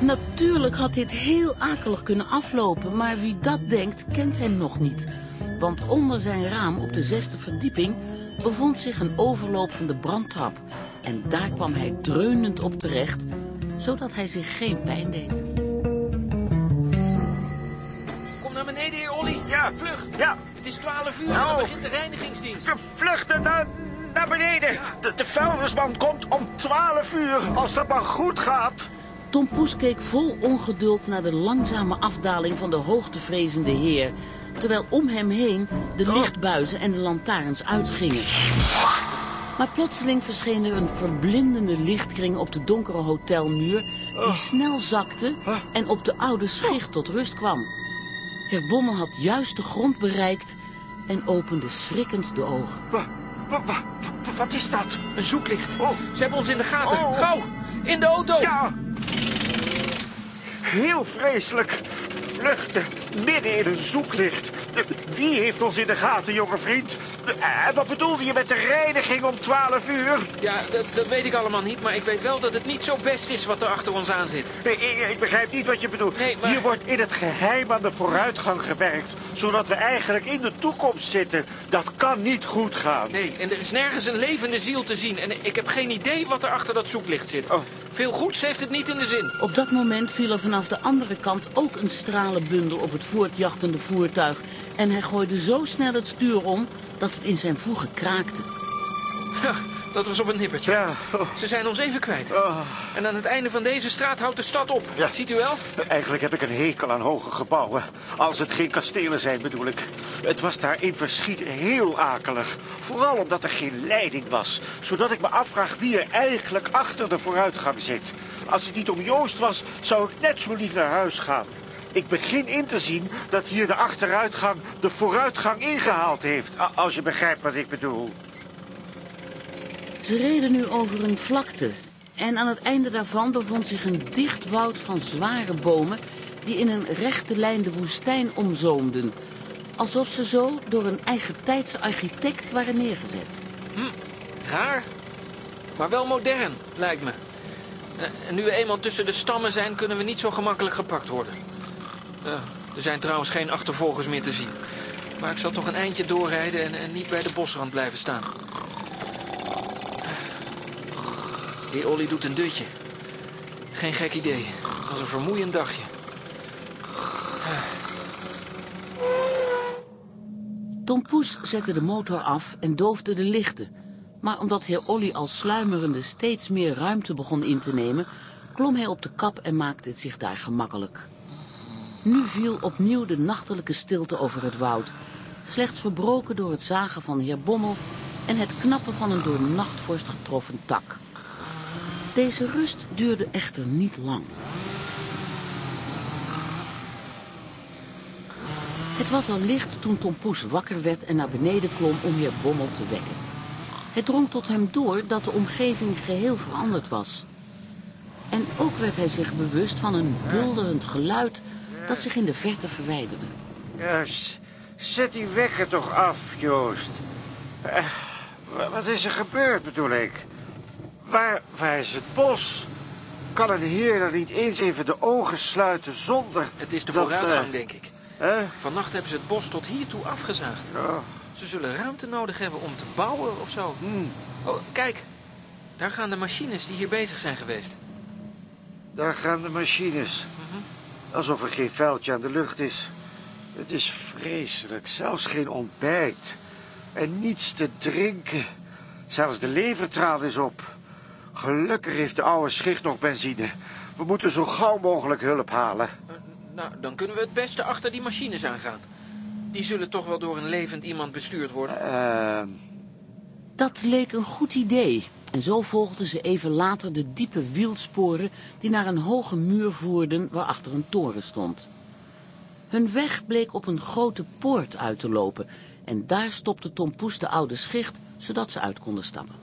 Natuurlijk had dit heel akelig kunnen aflopen, maar wie dat denkt, kent hem nog niet. Want onder zijn raam op de zesde verdieping bevond zich een overloop van de brandtrap. En daar kwam hij dreunend op terecht, zodat hij zich geen pijn deed. Kom naar beneden, heer Olly. Ja. Vlug. Ja. Het is 12 uur en Nou. dan begint de reinigingsdienst. Ze vluchten naar, naar beneden. De, de vuilnisman komt om 12 uur, als dat maar goed gaat. Tom Poes keek vol ongeduld naar de langzame afdaling van de hoogtevrezende heer, terwijl om hem heen de lichtbuizen en de lantaarns uitgingen. Maar plotseling verscheen er een verblindende lichtkring op de donkere hotelmuur, die snel zakte en op de oude schicht tot rust kwam. Heer Bommel had juist de grond bereikt en opende schrikkend de ogen. Wat is dat? Een zoeklicht. Oh. Ze hebben ons in de gaten. Oh. Gauw, in de auto. Ja. Heel vreselijk. Vluchten midden in een zoeklicht. Wie heeft ons in de gaten, jonge vriend? En wat bedoelde je met de reiniging om 12 uur? Ja, dat, dat weet ik allemaal niet, maar ik weet wel dat het niet zo best is wat er achter ons aan zit. Ik, ik- ik begrijp niet wat je bedoelt. Nee, maar- Hier wordt in het geheim aan de vooruitgang gewerkt, zodat we eigenlijk in de toekomst zitten. Dat kan niet goed gaan. Nee, en er is nergens een levende ziel te zien. En ik heb geen idee wat er achter dat zoeklicht zit. Oh. Veel goeds heeft het niet in de zin. Op dat moment viel er vanaf de andere kant ook een stralenbundel op het voortjachtende voertuig. En hij gooide zo snel het stuur om dat het in zijn voegen kraakte. Ja, dat was op een nippertje. Ja. Oh. Ze zijn ons even kwijt. Oh. En aan het einde van deze straat houdt de stad op. Ja. Ziet u wel? Eigenlijk heb ik een hekel aan hoge gebouwen. Als het geen kastelen zijn, bedoel ik. Het was daar in verschiet heel akelig. Vooral omdat er geen leiding was. Zodat ik me afvraag wie er eigenlijk achter de vooruitgang zit. Als het niet om Joost was, zou ik net zo lief naar huis gaan. Ik begin in te zien dat hier de achteruitgang de vooruitgang ingehaald heeft. Als je begrijpt wat ik bedoel. Ze reden nu over een vlakte. En aan het einde daarvan bevond zich een dicht woud van zware bomen... die in een rechte lijn de woestijn omzoomden. Alsof ze zo door een eigentijdse architect waren neergezet. Raar, maar wel modern, lijkt me. Eh, En nu we eenmaal tussen de stammen zijn, kunnen we niet zo gemakkelijk gepakt worden. Ja, er zijn trouwens geen achtervolgers meer te zien. Maar ik zal toch een eindje doorrijden en, en niet bij de bosrand blijven staan. Die Olly doet een dutje. Geen gek idee. Dat was een vermoeiend dagje. Tom Poes zette de motor af en doofde de lichten. Maar omdat heer Olly al sluimerende steeds meer ruimte begon in te nemen... klom hij op de kap en maakte het zich daar gemakkelijk. Nu viel opnieuw de nachtelijke stilte over het woud. Slechts verbroken door het zagen van heer Bommel... en het knappen van een door nachtvorst getroffen tak. Deze rust duurde echter niet lang. Het was al licht toen Tom Poes wakker werd en naar beneden klom om heer Bommel te wekken. Het drong tot hem door dat de omgeving geheel veranderd was. En ook werd hij zich bewust van een bulderend geluid dat zich in de verte verwijderde. Ja, zet die wekker toch af, Joost. Eh, wa- wat is er gebeurd, bedoel ik? Waar, waar is het bos? Kan een heer dan niet eens even de ogen sluiten zonder... Het is de dat, vooruitgang, eh, denk ik. Vannacht hebben ze het bos tot hiertoe afgezaagd. Oh. Ze zullen ruimte nodig hebben om te bouwen of zo. Hmm. Oh, kijk. Daar gaan de machines die hier bezig zijn geweest. Daar gaan de machines. Alsof er geen vuiltje aan de lucht is. Het is vreselijk. Zelfs geen ontbijt. En niets te drinken. Zelfs de levertraan is op. Gelukkig heeft de oude schicht nog benzine. We moeten zo gauw mogelijk hulp halen. Nou, dan kunnen we het beste achter die machines aangaan. Die zullen toch wel door een levend iemand bestuurd worden. Ehm, Dat leek een goed idee. En zo volgden ze even later de diepe wielsporen die naar een hoge muur voerden waarachter een toren stond. Hun weg bleek op een grote poort uit te lopen en daar stopte Tom Poes de oude schicht zodat ze uit konden stappen.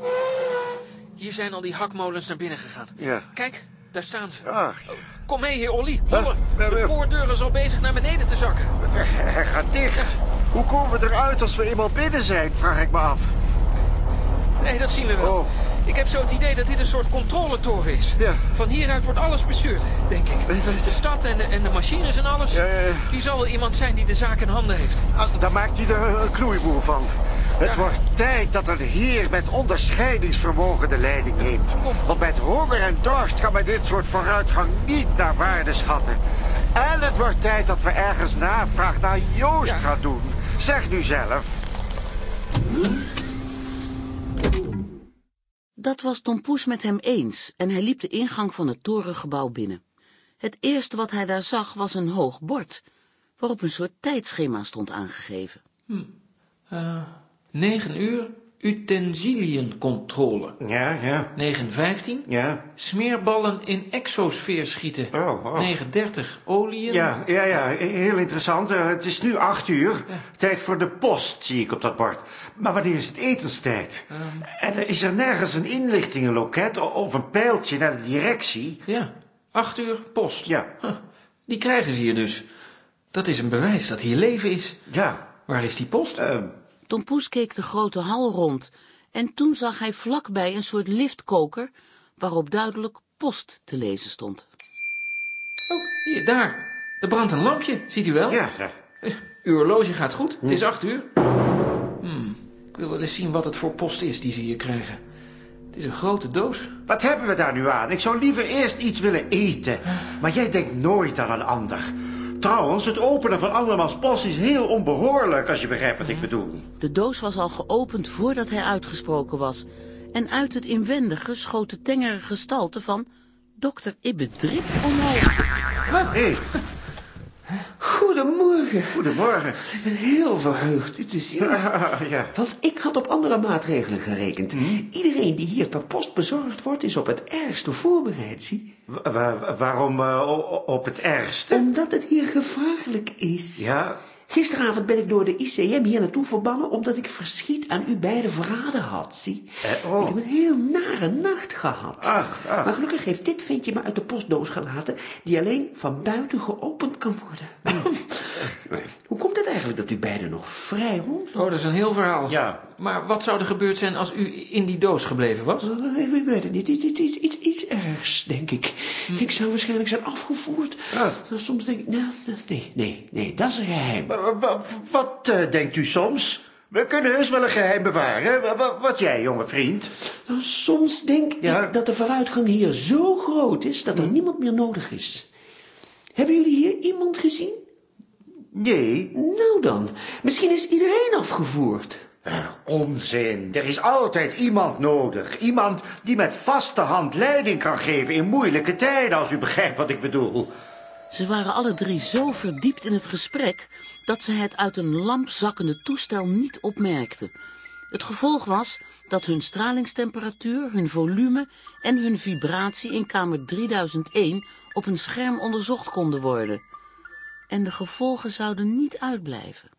Hier zijn al die hakmolens naar binnen gegaan. Ja. Kijk, daar staan ze. Kom mee, heer Olly. Holler, de poortdeur is al bezig naar beneden te zakken. Hij gaat dicht. Hoe komen we eruit als we eenmaal binnen zijn, vraag ik me af. Nee, dat zien we wel. Oh. Ik heb zo het idee dat dit een soort controletoren is. Ja. Van hieruit wordt alles bestuurd, denk ik. De stad en de, en de machines en alles. Ja, ja, ja. Die zal wel iemand zijn die de zaak in handen heeft. Ah, Daar maakt hij er een knoeiboer van. Het wordt tijd dat een heer met onderscheidingsvermogen de leiding neemt. Want met honger en dorst kan men dit soort vooruitgang niet naar waarde schatten. En het wordt tijd dat we ergens navraag naar Joost gaan doen. Zeg nu zelf. Dat was Tom Poes met hem eens en hij liep de ingang van het torengebouw binnen. Het eerste wat hij daar zag was een hoog bord, waarop een soort tijdschema stond aangegeven. Eh 9 uur, utensiliencontrole. Ja, ja. 9.15, Ja. smeerballen in exosfeer schieten. Oh, oh. 9.30, oliën. Ja, ja, ja, heel interessant. Eh, het is nu acht uur. Tijd voor de post, zie ik op dat bord. Maar wanneer is het etenstijd? En er is er nergens een inlichtingenloket of een pijltje naar de directie? Ja, 8 uur, post. Ja. Huh, Die krijgen ze hier dus. Dat is een bewijs dat hier leven is. Ja. Waar is die post? Eh, Tom Poes keek de grote hal rond en toen zag hij vlakbij een soort liftkoker waarop duidelijk post te lezen stond. Oh, hier, daar. Er brandt een lampje, ziet u wel? ja, ja. Eh, Uw horloge gaat goed. Het is 8 uur. Hmm, ik wil wel eens zien wat het voor post is die ze hier krijgen. Het is een grote doos. Wat hebben we daar nu aan? Ik zou liever eerst iets willen eten. Maar jij denkt nooit aan een ander. Trouwens, het openen van andermans post is heel onbehoorlijk, als je begrijpt wat ik bedoel. De doos was al geopend voordat hij uitgesproken was en uit het inwendige schoot de tengere gestalte van dokter Ibbe Drip omhoog. Hé, Goedemorgen. goedemorgen. Ik ben heel verheugd u te zien. ja. Want ik had op andere maatregelen gerekend. Iedereen die hier per post bezorgd wordt, is op het ergste voorbereid, zie. Wa- wa- waarom eh, op het ergste? Omdat het hier gevaarlijk is. Ja, Gisteravond ben ik door de ICM hier naartoe verbannen omdat ik verschiet aan u beiden verraden had, zie. Eh, oh. Ik heb een heel nare nacht gehad. Ach, ach. Maar gelukkig heeft dit ventje me uit de postdoos gelaten, die alleen van buiten geopend kan worden. Hoe komt het eigenlijk dat u beiden nog vrij rond? Oh, dat is een heel verhaal. Ja. Maar wat zou er gebeurd zijn als u in die doos gebleven was? Eh, Ik weet het niet. Iets, iets, iets, iets, iets ergs, denk ik. Ik zou waarschijnlijk zijn afgevoerd. Nou, Soms denk ik, nou, nee, nee, nee, dat is een geheim. Wa- wa- Wat eh, denkt u soms? We kunnen heus wel een geheim bewaren. Wa- wa- Wat jij, jonge vriend? Nou, soms denk Ja. ik dat de vooruitgang hier zo groot is dat er niemand meer nodig is. Hebben jullie hier iemand gezien? Nee. Nou dan, misschien is iedereen afgevoerd. Eh, Onzin. Er is altijd iemand nodig. Iemand die met vaste hand leiding kan geven in moeilijke tijden, als u begrijpt wat ik bedoel. Ze waren alle drie zo verdiept in het gesprek dat ze het uit een lamp zakkende toestel niet opmerkten. Het gevolg was dat hun stralingstemperatuur, hun volume en hun vibratie in kamer 3001 op een scherm onderzocht konden worden. En de gevolgen zouden niet uitblijven.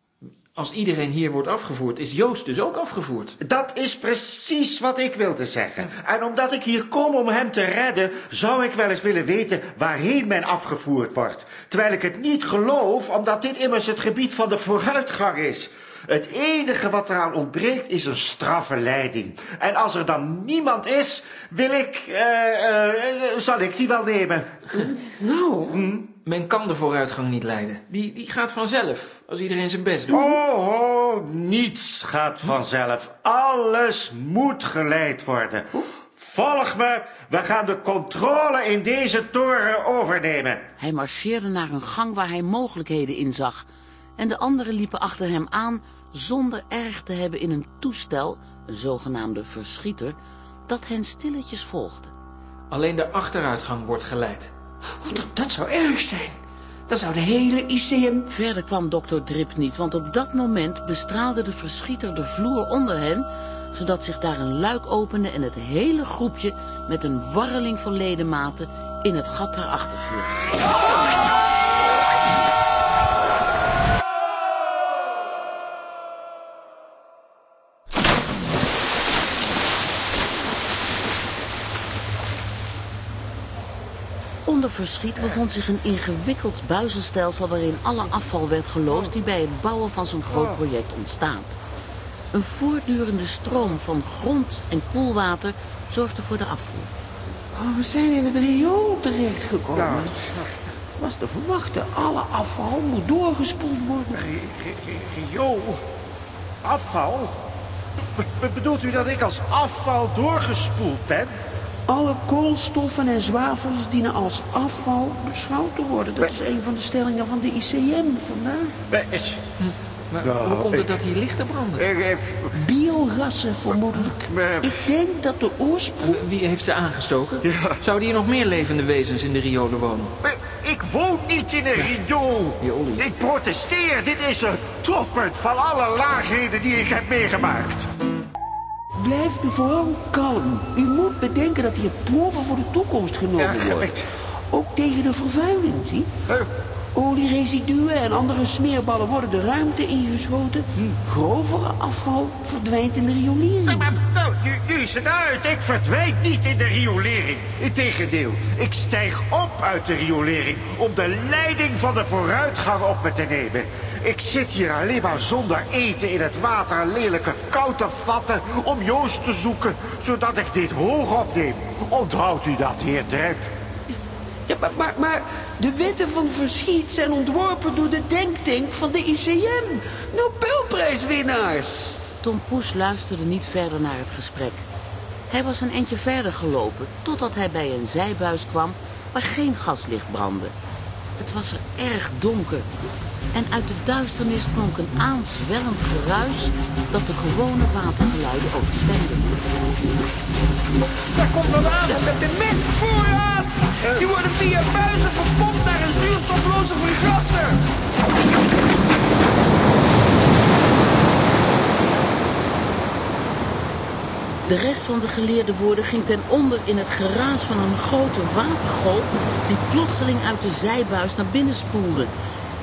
Als iedereen hier wordt afgevoerd, is Joost dus ook afgevoerd. Dat is precies wat ik wilde zeggen. En omdat ik hier kom om hem te redden, zou ik wel eens willen weten waarheen men afgevoerd wordt. Terwijl ik het niet geloof, omdat dit immers het gebied van de vooruitgang is. Het enige wat eraan ontbreekt is een straffe leiding. En als er dan niemand is, wil ik, eh, eh, zal ik die wel nemen. Nou, Men kan de vooruitgang niet leiden. Die, die gaat vanzelf, als iedereen zijn best doet. Oh, oh, niets gaat vanzelf. Alles moet geleid worden. Volg me, we gaan de controle in deze toren overnemen. Hij marcheerde naar een gang waar hij mogelijkheden in zag. En de anderen liepen achter hem aan zonder erg te hebben in een toestel, een zogenaamde verschieter, dat hen stilletjes volgde. Alleen de achteruitgang wordt geleid. Dat, dat zou erg zijn. Dan zou de hele ICM... Verder kwam dokter Drip niet, want op dat moment bestraalde de verschieter de vloer onder hen, zodat zich daar een luik opende en het hele groepje met een warreling van ledematen in het gat daarachter viel. Onder verschiet bevond zich een ingewikkeld buizenstelsel waarin alle afval werd geloosd die bij het bouwen van zo'n groot project ontstaat. Een voortdurende stroom van grond- en koelwater zorgde voor de afvoer. Oh, we zijn in het riool terechtgekomen. Was te verwachten, alle afval moet doorgespoeld worden. Riool? Afval? Be- bedoelt u dat ik als afval doorgespoeld ben? Alle koolstoffen en zwavels dienen als afval beschouwd te worden. Dat is een van de stellingen van de ICM vandaag. Maar Nou, hoe komt het ik- dat hier lichten branden? Biogassen vermoedelijk. Ik denk dat de oorsprong... Wie heeft ze aangestoken? Zouden hier nog meer levende wezens in de riolen wonen? Maar ik woon niet in een riool. Ik protesteer. Dit is het toppunt van alle laagheden die ik heb meegemaakt. Blijf nu vooral kalm. U moet bedenken dat hier proeven voor de toekomst genomen worden. Ook tegen de vervuiling, zie. Olieresiduen en andere smeerballen worden de ruimte ingeschoten. Grovere afval verdwijnt in de riolering. Nou, nu, nu is het uit. Ik verdwijn niet in de riolering. Integendeel, ik stijg op uit de riolering om de leiding van de vooruitgang op me te nemen. Ik zit hier alleen maar zonder eten in het water lelijke kou te vatten om Joost te zoeken, zodat ik dit hoog opneem. Onthoudt u dat, heer Drep? Ja, maar, maar, maar de wetten van verschiet zijn ontworpen door de denktank van de ICM. Nobelprijswinnaars. Tom Poes luisterde niet verder naar het gesprek. Hij was een eindje verder gelopen totdat hij bij een zijbuis kwam waar geen gaslicht brandde. Het was er erg donker en uit de duisternis klonk een aanzwellend geruis dat de gewone watergeluiden overstemde. Daar komt wat aan met de mestvoorraad. Die worden via buizen verpompt naar een zuurstofloze vergasser. De rest van de geleerde woorden ging ten onder in het geraas van een grote watergolf die plotseling uit de zijbuis naar binnen spoelde.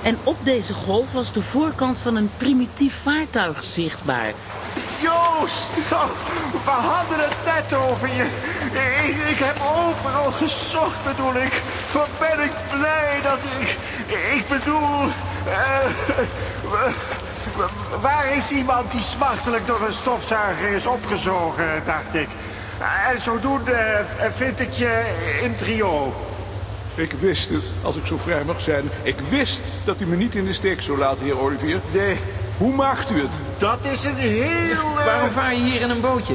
En op deze golf was de voorkant van een primitief vaartuig zichtbaar. Joost, nou, we hadden het net over je. Ik, heb overal gezocht, bedoel ik. Wat ben ik blij dat ik... Ik bedoel... eh, waar is iemand die smartelijk door een stofzuiger is opgezogen, dacht ik. En zodoende eh, vind ik je in het riool. Ik wist het, als ik zo vrij mag zijn. Ik wist dat u me niet in de steek zou laten, heer Olivier. Nee. Hoe maakt u het? Dat is een heel... eh, Waarom vaar je hier in een bootje?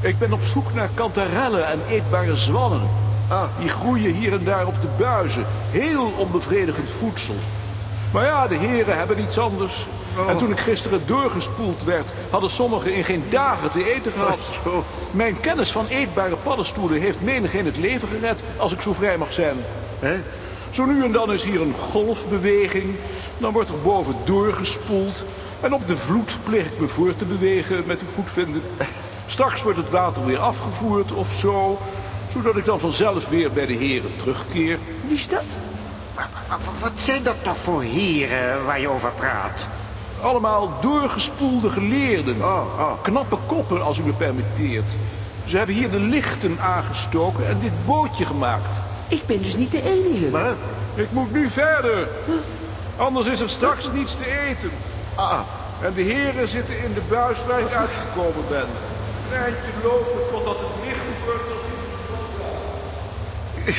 Ik ben op zoek naar kantarellen en eetbare zwannen. Die groeien hier en daar op de buizen. Heel onbevredigend voedsel. Maar ja, de heren hebben iets anders. En toen ik gisteren doorgespoeld werd, hadden sommigen in geen dagen te eten gehad. Mijn kennis van eetbare paddenstoelen heeft menig in het leven gered, als ik zo vrij mag zijn. Zo nu en dan is hier een golfbeweging. Dan wordt er boven doorgespoeld. En op de vloed pleeg ik me voor te bewegen met uw goedvinden. Straks wordt het water weer afgevoerd of zo. Zodat ik dan vanzelf weer bij de heren terugkeer. Wie is dat? Wat zijn dat toch voor heren waar je over praat? Allemaal doorgespoelde geleerden. Knappe koppen, als u me permitteert. Ze hebben hier de lichten aangestoken en dit bootje gemaakt. Ik ben dus niet de enige. Ik moet nu verder. Anders is er straks niets te eten. En de heren zitten in de buis waar ik uitgekomen ben. Een eindje lopen totdat het licht wordt.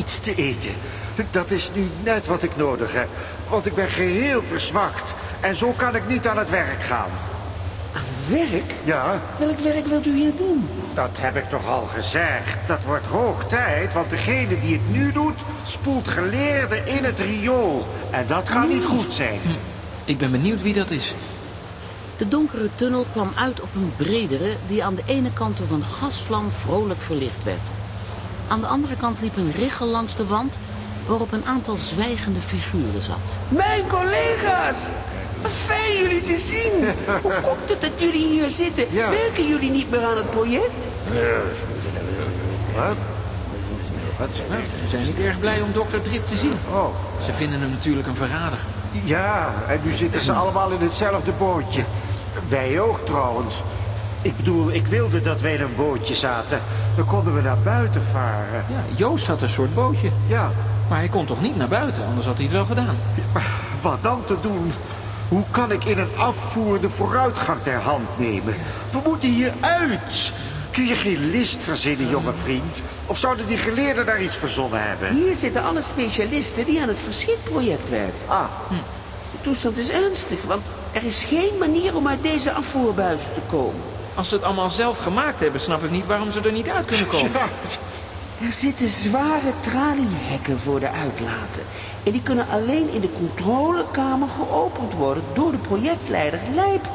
Iets te eten. Dat is nu net wat ik nodig heb. Want ik ben geheel verzwakt. En zo kan ik niet aan het werk gaan. Aan het werk? Ja, Welk werk wilt u hier doen? dat heb ik toch al gezegd. Dat wordt hoog tijd, want degene die het nu doet... spoelt geleerden in het riool. En dat kan niet goed zijn. Ik ben benieuwd wie dat is. De donkere tunnel kwam uit op een bredere die aan de ene kant door een gasvlam vrolijk verlicht werd. Aan de andere kant liep een richel langs de wand waarop een aantal zwijgende figuren zat. Mijn collega's! Wat fijn jullie te zien. Hoe komt het dat jullie hier zitten? Werken jullie niet meer aan het project? Wat? Wat? Ze zijn niet erg blij om dokter Drip te zien. Oh. Ze vinden hem natuurlijk een verrader. Ja, en nu zitten ze allemaal in hetzelfde bootje. Wij ook trouwens. Ik bedoel, ik wilde dat wij in een bootje zaten. Dan konden we naar buiten varen. Ja, Joost had een soort bootje. Ja. Maar hij kon toch niet naar buiten, anders had hij het wel gedaan. Wat dan te doen? Hoe kan ik in een afvoer de vooruitgang ter hand nemen? We moeten hier uit. Kun je geen list verzinnen, jonge vriend? Of zouden die geleerden daar iets verzonnen hebben? Hier zitten alle specialisten die aan het verschietproject werken. Ah. De toestand is ernstig, want er is geen manier om uit deze afvoerbuizen te komen. Als ze het allemaal zelf gemaakt hebben, snap ik niet waarom ze er niet uit kunnen komen. Er zitten zware traliehekken voor de uitlaten. En die kunnen alleen in de controlekamer geopend worden door de projectleider Lijp.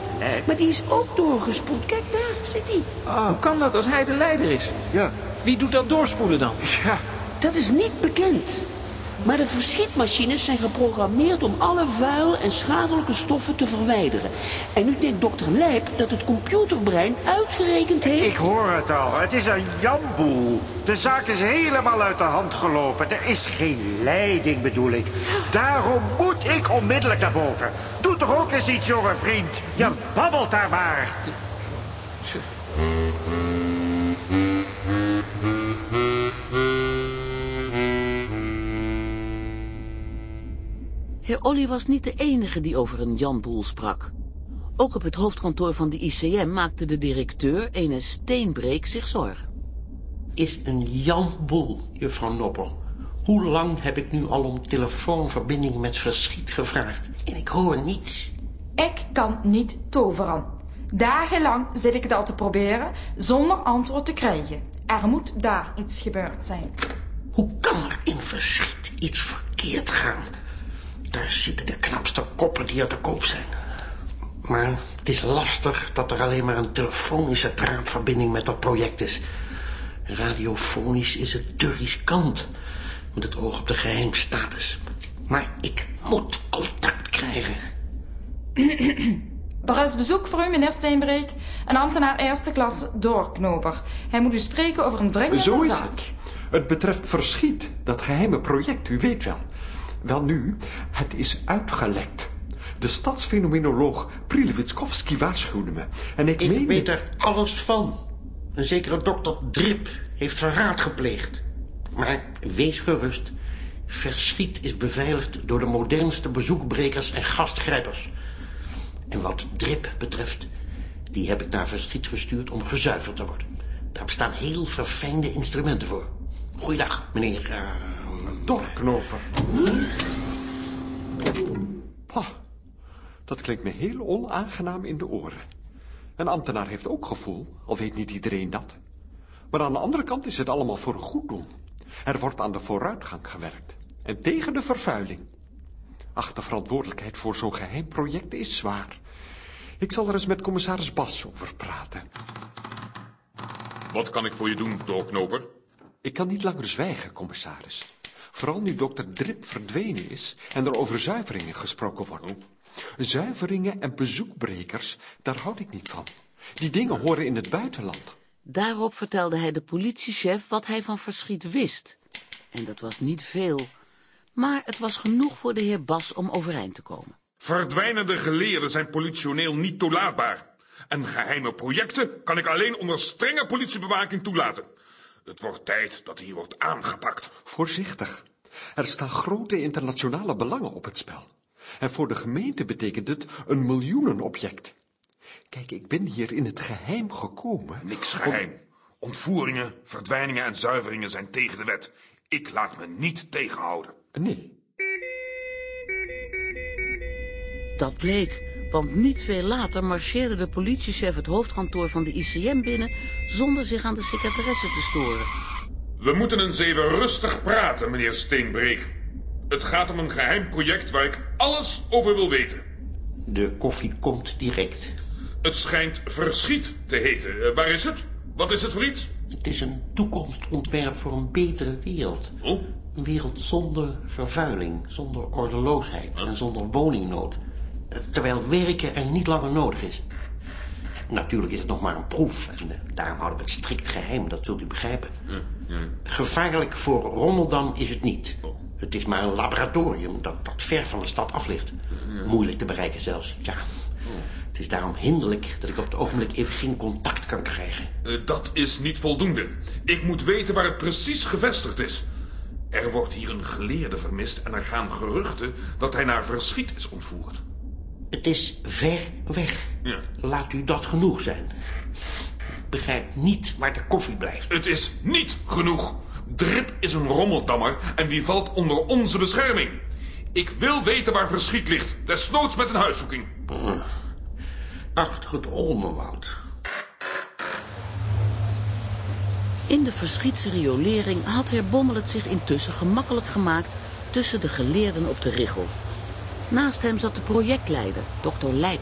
Maar die is ook doorgespoeld. Kijk, daar zit hij. Hoe kan dat als hij de leider is? Ja. Wie doet dat doorspoelen dan? Ja. Dat is niet bekend. Maar de verschietmachines zijn geprogrammeerd om alle vuil en schadelijke stoffen te verwijderen. En nu denkt dokter Lijp dat het computerbrein uitgerekend heeft... Ik hoor het al. Het is een jamboel. De zaak is helemaal uit de hand gelopen. Er is geen leiding, bedoel ik. Daarom moet ik onmiddellijk naar boven. Doe toch ook eens iets, jonge vriend. Je babbelt daar maar. Heer Olly was niet de enige die over een Jan Boel sprak. Ook op het hoofdkantoor van de ICM maakte de directeur, ene Steenbreek, zich zorgen. Is een Jan Boel, juffrouw Nopper. Hoe lang heb ik nu al om telefoonverbinding met verschiet gevraagd? En ik hoor niets. Ik kan niet toveren. Dagenlang zit ik het al te proberen zonder antwoord te krijgen. Er moet daar iets gebeurd zijn. Hoe kan er in verschiet iets verkeerd gaan? Daar zitten de knapste koppen die er te koop zijn. Maar het is lastig dat er alleen maar een telefonische draadverbinding met dat project is. Radiofonisch is het te riskant. Met het oog op de geheimstatus. Maar ik moet contact krijgen. Er is bezoek voor u, meneer Steenbreek. Een ambtenaar eerste klasse, doorknoper. Hij moet u spreken over een dringende Zo is zaak. het. Het betreft verschiet, dat geheime project, u weet wel. Wel nu, het is uitgelekt. De stadsfenomenoloog Prilewitskowski waarschuwde me. En ik, Ik meen... weet er alles van. Een zekere dokter Drip heeft verraad gepleegd. Maar wees gerust. Verschiet is beveiligd door de modernste bezoekbrekers en gastgrijpers. En wat Drip betreft, die heb ik naar Verschiet gestuurd om gezuiverd te worden. Daar bestaan heel verfijnde instrumenten voor. Goeiedag, meneer... eh, Doorknoper. Pah, dat klinkt me heel onaangenaam in de oren. Een ambtenaar heeft ook gevoel, al weet niet iedereen dat. Maar aan de andere kant is het allemaal voor een goed doel. Er wordt aan de vooruitgang gewerkt. En tegen de vervuiling. Ach, de verantwoordelijkheid voor zo'n geheim project is zwaar. Ik zal er eens met commissaris Bas over praten. Wat kan ik voor je doen, doorknoper? Ik kan niet langer zwijgen, commissaris. Vooral nu dokter Drip verdwenen is en er over zuiveringen gesproken wordt. Zuiveringen en bezoekbrekers, daar houd ik niet van. Die dingen horen in het buitenland. Daarop vertelde hij de politiechef wat hij van verschiet wist. En dat was niet veel. Maar het was genoeg voor de heer Bas om overeind te komen. Verdwijnende geleerden zijn politioneel niet toelaatbaar. En geheime projecten kan ik alleen onder strenge politiebewaking toelaten. Het wordt tijd dat hier wordt aangepakt. Voorzichtig. Er staan grote internationale belangen op het spel. En voor de gemeente betekent het een miljoenenobject. Kijk, ik ben hier in het geheim gekomen. Niks geheim. Ontvoeringen, verdwijningen en zuiveringen zijn tegen de wet. Ik laat me niet tegenhouden. Nee. Dat bleek, want niet veel later marcheerde de politiechef het hoofdkantoor van de ICM binnen zonder zich aan de secretaresse te storen. We moeten eens even rustig praten, meneer Steenbreek. Het gaat om een geheim project waar ik alles over wil weten. De koffie komt direct. Het schijnt verschiet te heten. Eh, waar is het? Wat is het voor iets? Het is een toekomstontwerp voor een betere wereld. Een wereld zonder vervuiling, zonder ordeloosheid en zonder woningnood. Terwijl werken er niet langer nodig is. Natuurlijk is het nog maar een proef en eh, daarom houden we het strikt geheim, dat zult u begrijpen. Gevaarlijk voor Rommeldam is het niet. Het is maar een laboratorium dat, dat ver van de stad af ligt. Moeilijk te bereiken zelfs, ja. Het is daarom hinderlijk dat ik op het ogenblik even geen contact kan krijgen. Uh, dat is niet voldoende. Ik moet weten waar het precies gevestigd is. Er wordt hier een geleerde vermist en er gaan geruchten dat hij naar verschiet is ontvoerd. Het is ver weg. Ja. Laat u dat genoeg zijn. Ik begrijp niet waar de koffie blijft. Het is niet genoeg. Drip is een rommeldammer en die valt onder onze bescherming. Ik wil weten waar verschiet ligt, desnoods met een huiszoeking. Hm. Achter het Olmenwoud. In de verschietse riolering had heer Bommel het zich intussen gemakkelijk gemaakt tussen de geleerden op de richel. Naast hem zat de projectleider, dokter Lijp.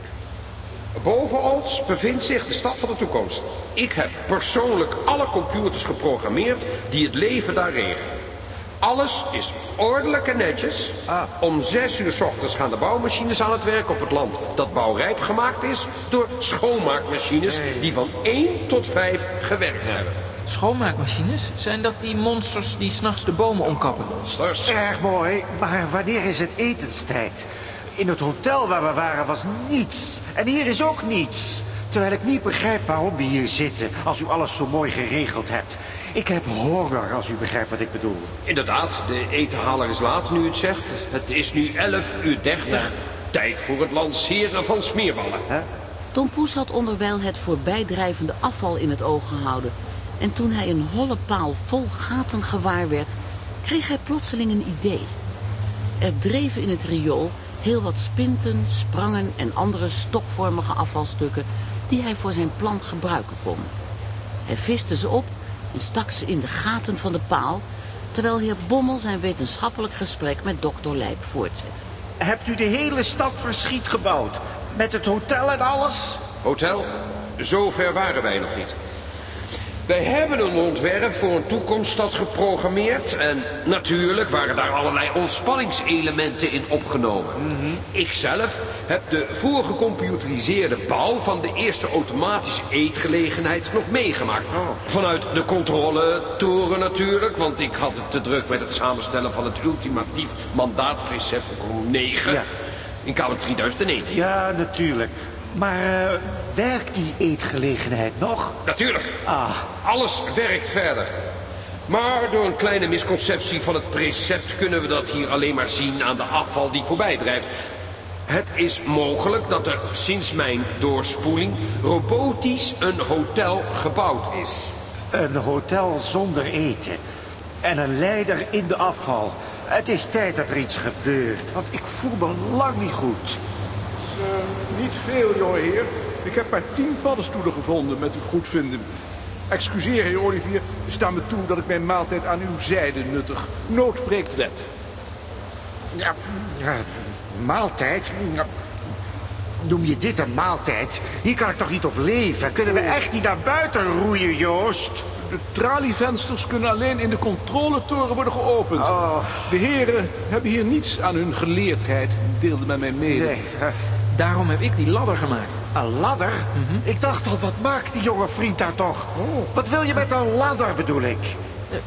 Boven ons bevindt zich de stad van de toekomst. Ik heb persoonlijk alle computers geprogrammeerd die het leven daar regelen. Alles is ordelijk en netjes. Om zes uur s ochtends gaan de bouwmachines aan het werk op het land dat bouwrijp gemaakt is door schoonmaakmachines die van 1 tot 5 gewerkt hebben. Schoonmaakmachines? Zijn dat die monsters die s'nachts de bomen omkappen? Monsters? Erg mooi, maar wanneer is het etenstijd? In het hotel waar we waren was niets. En hier is ook niets. Terwijl ik niet begrijp waarom we hier zitten, als u alles zo mooi geregeld hebt. Ik heb honger, als u begrijpt wat ik bedoel. Inderdaad, de etenhaler is laat nu het zegt. Het is nu 11 uur 30. Tijd voor het lanceren van smeerballen. Tom Poes had onderwijl het voorbijdrijvende afval in het oog gehouden. En toen hij een holle paal vol gaten gewaar werd, kreeg hij plotseling een idee. Er dreven in het riool heel wat spinten, sprangen en andere stokvormige afvalstukken die hij voor zijn plan gebruiken kon. Hij viste ze op en stak ze in de gaten van de paal, terwijl heer Bommel zijn wetenschappelijk gesprek met dokter Lijp voortzette. Hebt u de hele stad verschiet gebouwd? Met het hotel en alles? Hotel? Zover waren wij nog niet. Wij hebben een ontwerp voor een toekomststad geprogrammeerd. En natuurlijk waren daar allerlei ontspanningselementen in opgenomen. Ikzelf heb de voorgecomputeriseerde bouw van de eerste automatische eetgelegenheid nog meegemaakt. Vanuit de controletoren natuurlijk, want ik had het te druk met het samenstellen van het ultimatief mandaatprecept kolom 9. In kamer 3001. Ja, natuurlijk. Maar uh, werkt die eetgelegenheid nog? Natuurlijk. Ah. Alles werkt verder. Maar door een kleine misconceptie van het precept kunnen we dat hier alleen maar zien aan de afval die voorbij drijft. Het is mogelijk dat er sinds mijn doorspoeling robotisch een hotel gebouwd is. Een hotel zonder eten. En een leider in de afval. Het is tijd dat er iets gebeurt, want ik voel me lang niet goed. Uh, niet veel, jongeheer. Ik heb maar tien paddenstoelen gevonden met uw goedvinden. Excuseer, heer Olivier. Sta me toe dat ik mijn maaltijd aan uw zijde nuttig. Nood breekt wet. Ja, ja maaltijd? Ja. Noem je dit een maaltijd? Hier kan ik toch niet op leven? Kunnen we echt niet naar buiten roeien, Joost? De tralievensters kunnen alleen in de controletoren worden geopend. Oh. De heren hebben hier niets aan hun geleerdheid, deelde men mij mede. Nee. Daarom heb ik die ladder gemaakt. Een ladder? Mm -hmm. Ik dacht al, wat maakt die jonge vriend daar toch? Oh. Wat wil je met een ladder, bedoel ik?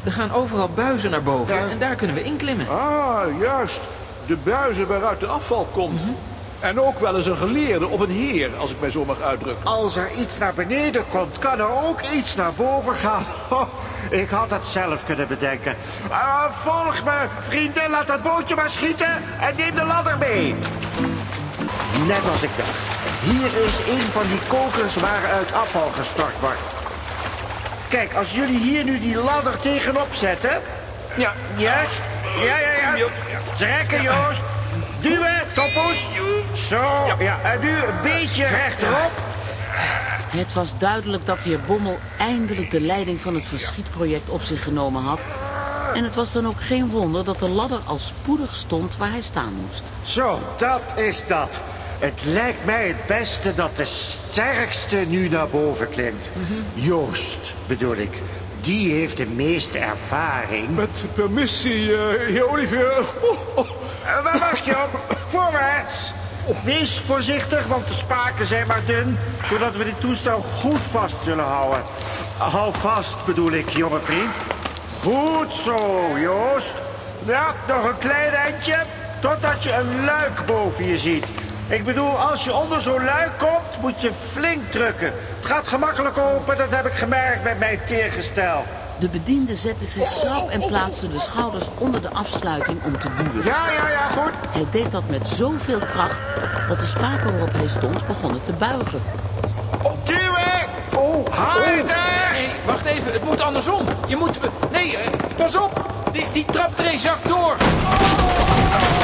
Er gaan overal buizen naar boven ja. en daar kunnen we inklimmen. Ah, juist. De buizen waaruit de afval komt. Mm -hmm. En ook wel eens een geleerde of een heer, als ik mij zo mag uitdrukken. Als er iets naar beneden komt, kan er ook iets naar boven gaan. Oh, ik had het zelf kunnen bedenken. Uh, volg me, vrienden, laat dat bootje maar schieten en neem de ladder mee. Net als ik dacht. Hier is een van die kokers waaruit afval gestort wordt. Kijk, als jullie hier nu die ladder tegenop zetten... Ja. Juist. Ja, ja, ja. Trekken, Joost. Duwen, toppoes. Zo, ja. En nu een beetje rechterop. Het was duidelijk dat heer Bommel eindelijk de leiding van het verschietproject op zich genomen had. En het was dan ook geen wonder dat de ladder al spoedig stond waar hij staan moest. Zo, dat is dat. Het lijkt mij het beste dat de sterkste nu naar boven klimt. Mm -hmm. Joost, bedoel ik. Die heeft de meeste ervaring. Met permissie, uh, heer Olivier. Oh, oh. Uh, waar wacht je op? Voorwaarts. Wees voorzichtig, want de spaken zijn maar dun... zodat we dit toestel goed vast zullen houden. Hou vast, bedoel ik, jonge vriend. Goed zo, Joost. Ja, nog een klein eindje, totdat je een luik boven je ziet. Ik bedoel, als je onder zo'n luik komt, moet je flink drukken. Het gaat gemakkelijk open, dat heb ik gemerkt met mijn teergestel. De bediende zette zich schrap en plaatste de schouders onder de afsluiting om te duwen. Ja, ja, ja, goed. Hij deed dat met zoveel kracht dat de spaken waarop hij stond begonnen te buigen. Duwen! Oh, harder! Nee, wacht even, het moet andersom. Je moet... Nee, eh, pas op! Die, die traptree zakt door. Hoe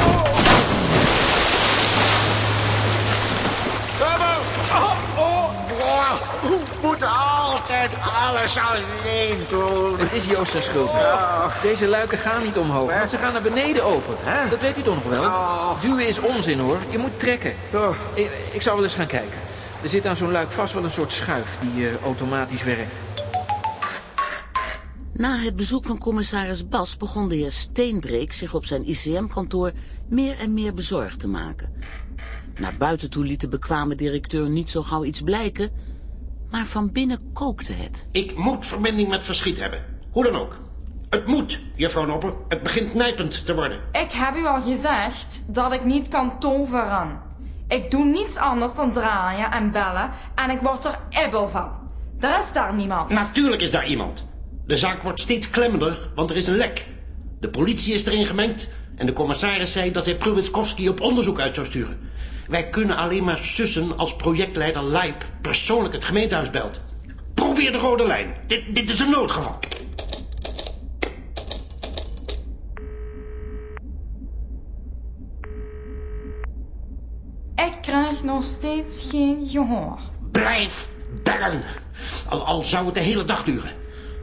moet altijd alles alleen doen? Het is Joost zijn schuld. Deze luiken gaan niet omhoog, want ze gaan naar beneden open. Dat weet u toch nog wel? Duwen is onzin hoor. Je moet trekken. Ik, ik zou wel eens gaan kijken. Er zit aan zo'n luik vast wel een soort schuif die eh, automatisch werkt. Na het bezoek van commissaris Bas begon de heer Steenbreek zich op zijn ICM-kantoor meer en meer bezorgd te maken. Naar buiten toe liet de bekwame directeur niet zo gauw iets blijken, maar van binnen kookte het. Ik moet verbinding met verschiet hebben. Hoe dan ook. Het moet, juffrouw Nopper. Het begint nijpend te worden. Ik heb u al gezegd dat ik niet kan toveren. Ik doe niets anders dan draaien en bellen en ik word er ebbel van. Er is daar niemand. Natuurlijk is daar iemand. De zaak wordt steeds klemmender, want er is een lek. De politie is erin gemengd en de commissaris zei dat hij Pruwitskowski op onderzoek uit zou sturen. Wij kunnen alleen maar sussen als projectleider Lijp persoonlijk het gemeentehuis belt. Probeer de rode lijn. Dit, dit is een noodgeval. Ik krijg nog steeds geen gehoor. Blijf bellen. Al, al zou het de hele dag duren.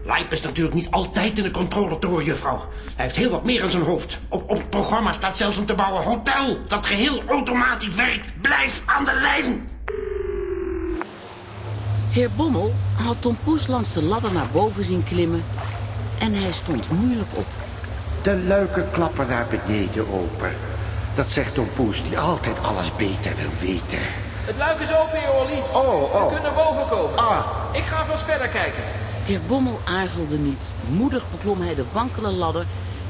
Lijp is natuurlijk niet altijd in de controletoren, juffrouw. Hij heeft heel wat meer in zijn hoofd. Op, op het programma staat zelfs een te bouwen hotel... dat geheel automatisch werkt. Blijf aan de lijn. Heer Bommel had Tom Poes langs de ladder naar boven zien klimmen en hij stond moeilijk op. De luiken klappen naar beneden open. Dat zegt Tom Poes, die altijd alles beter wil weten. Het luik is open, heer Olly. Oh, oh. Kunt naar boven komen. Ah. Ik ga vast verder kijken. Heer Bommel aarzelde niet. Moedig beklom hij de wankele ladder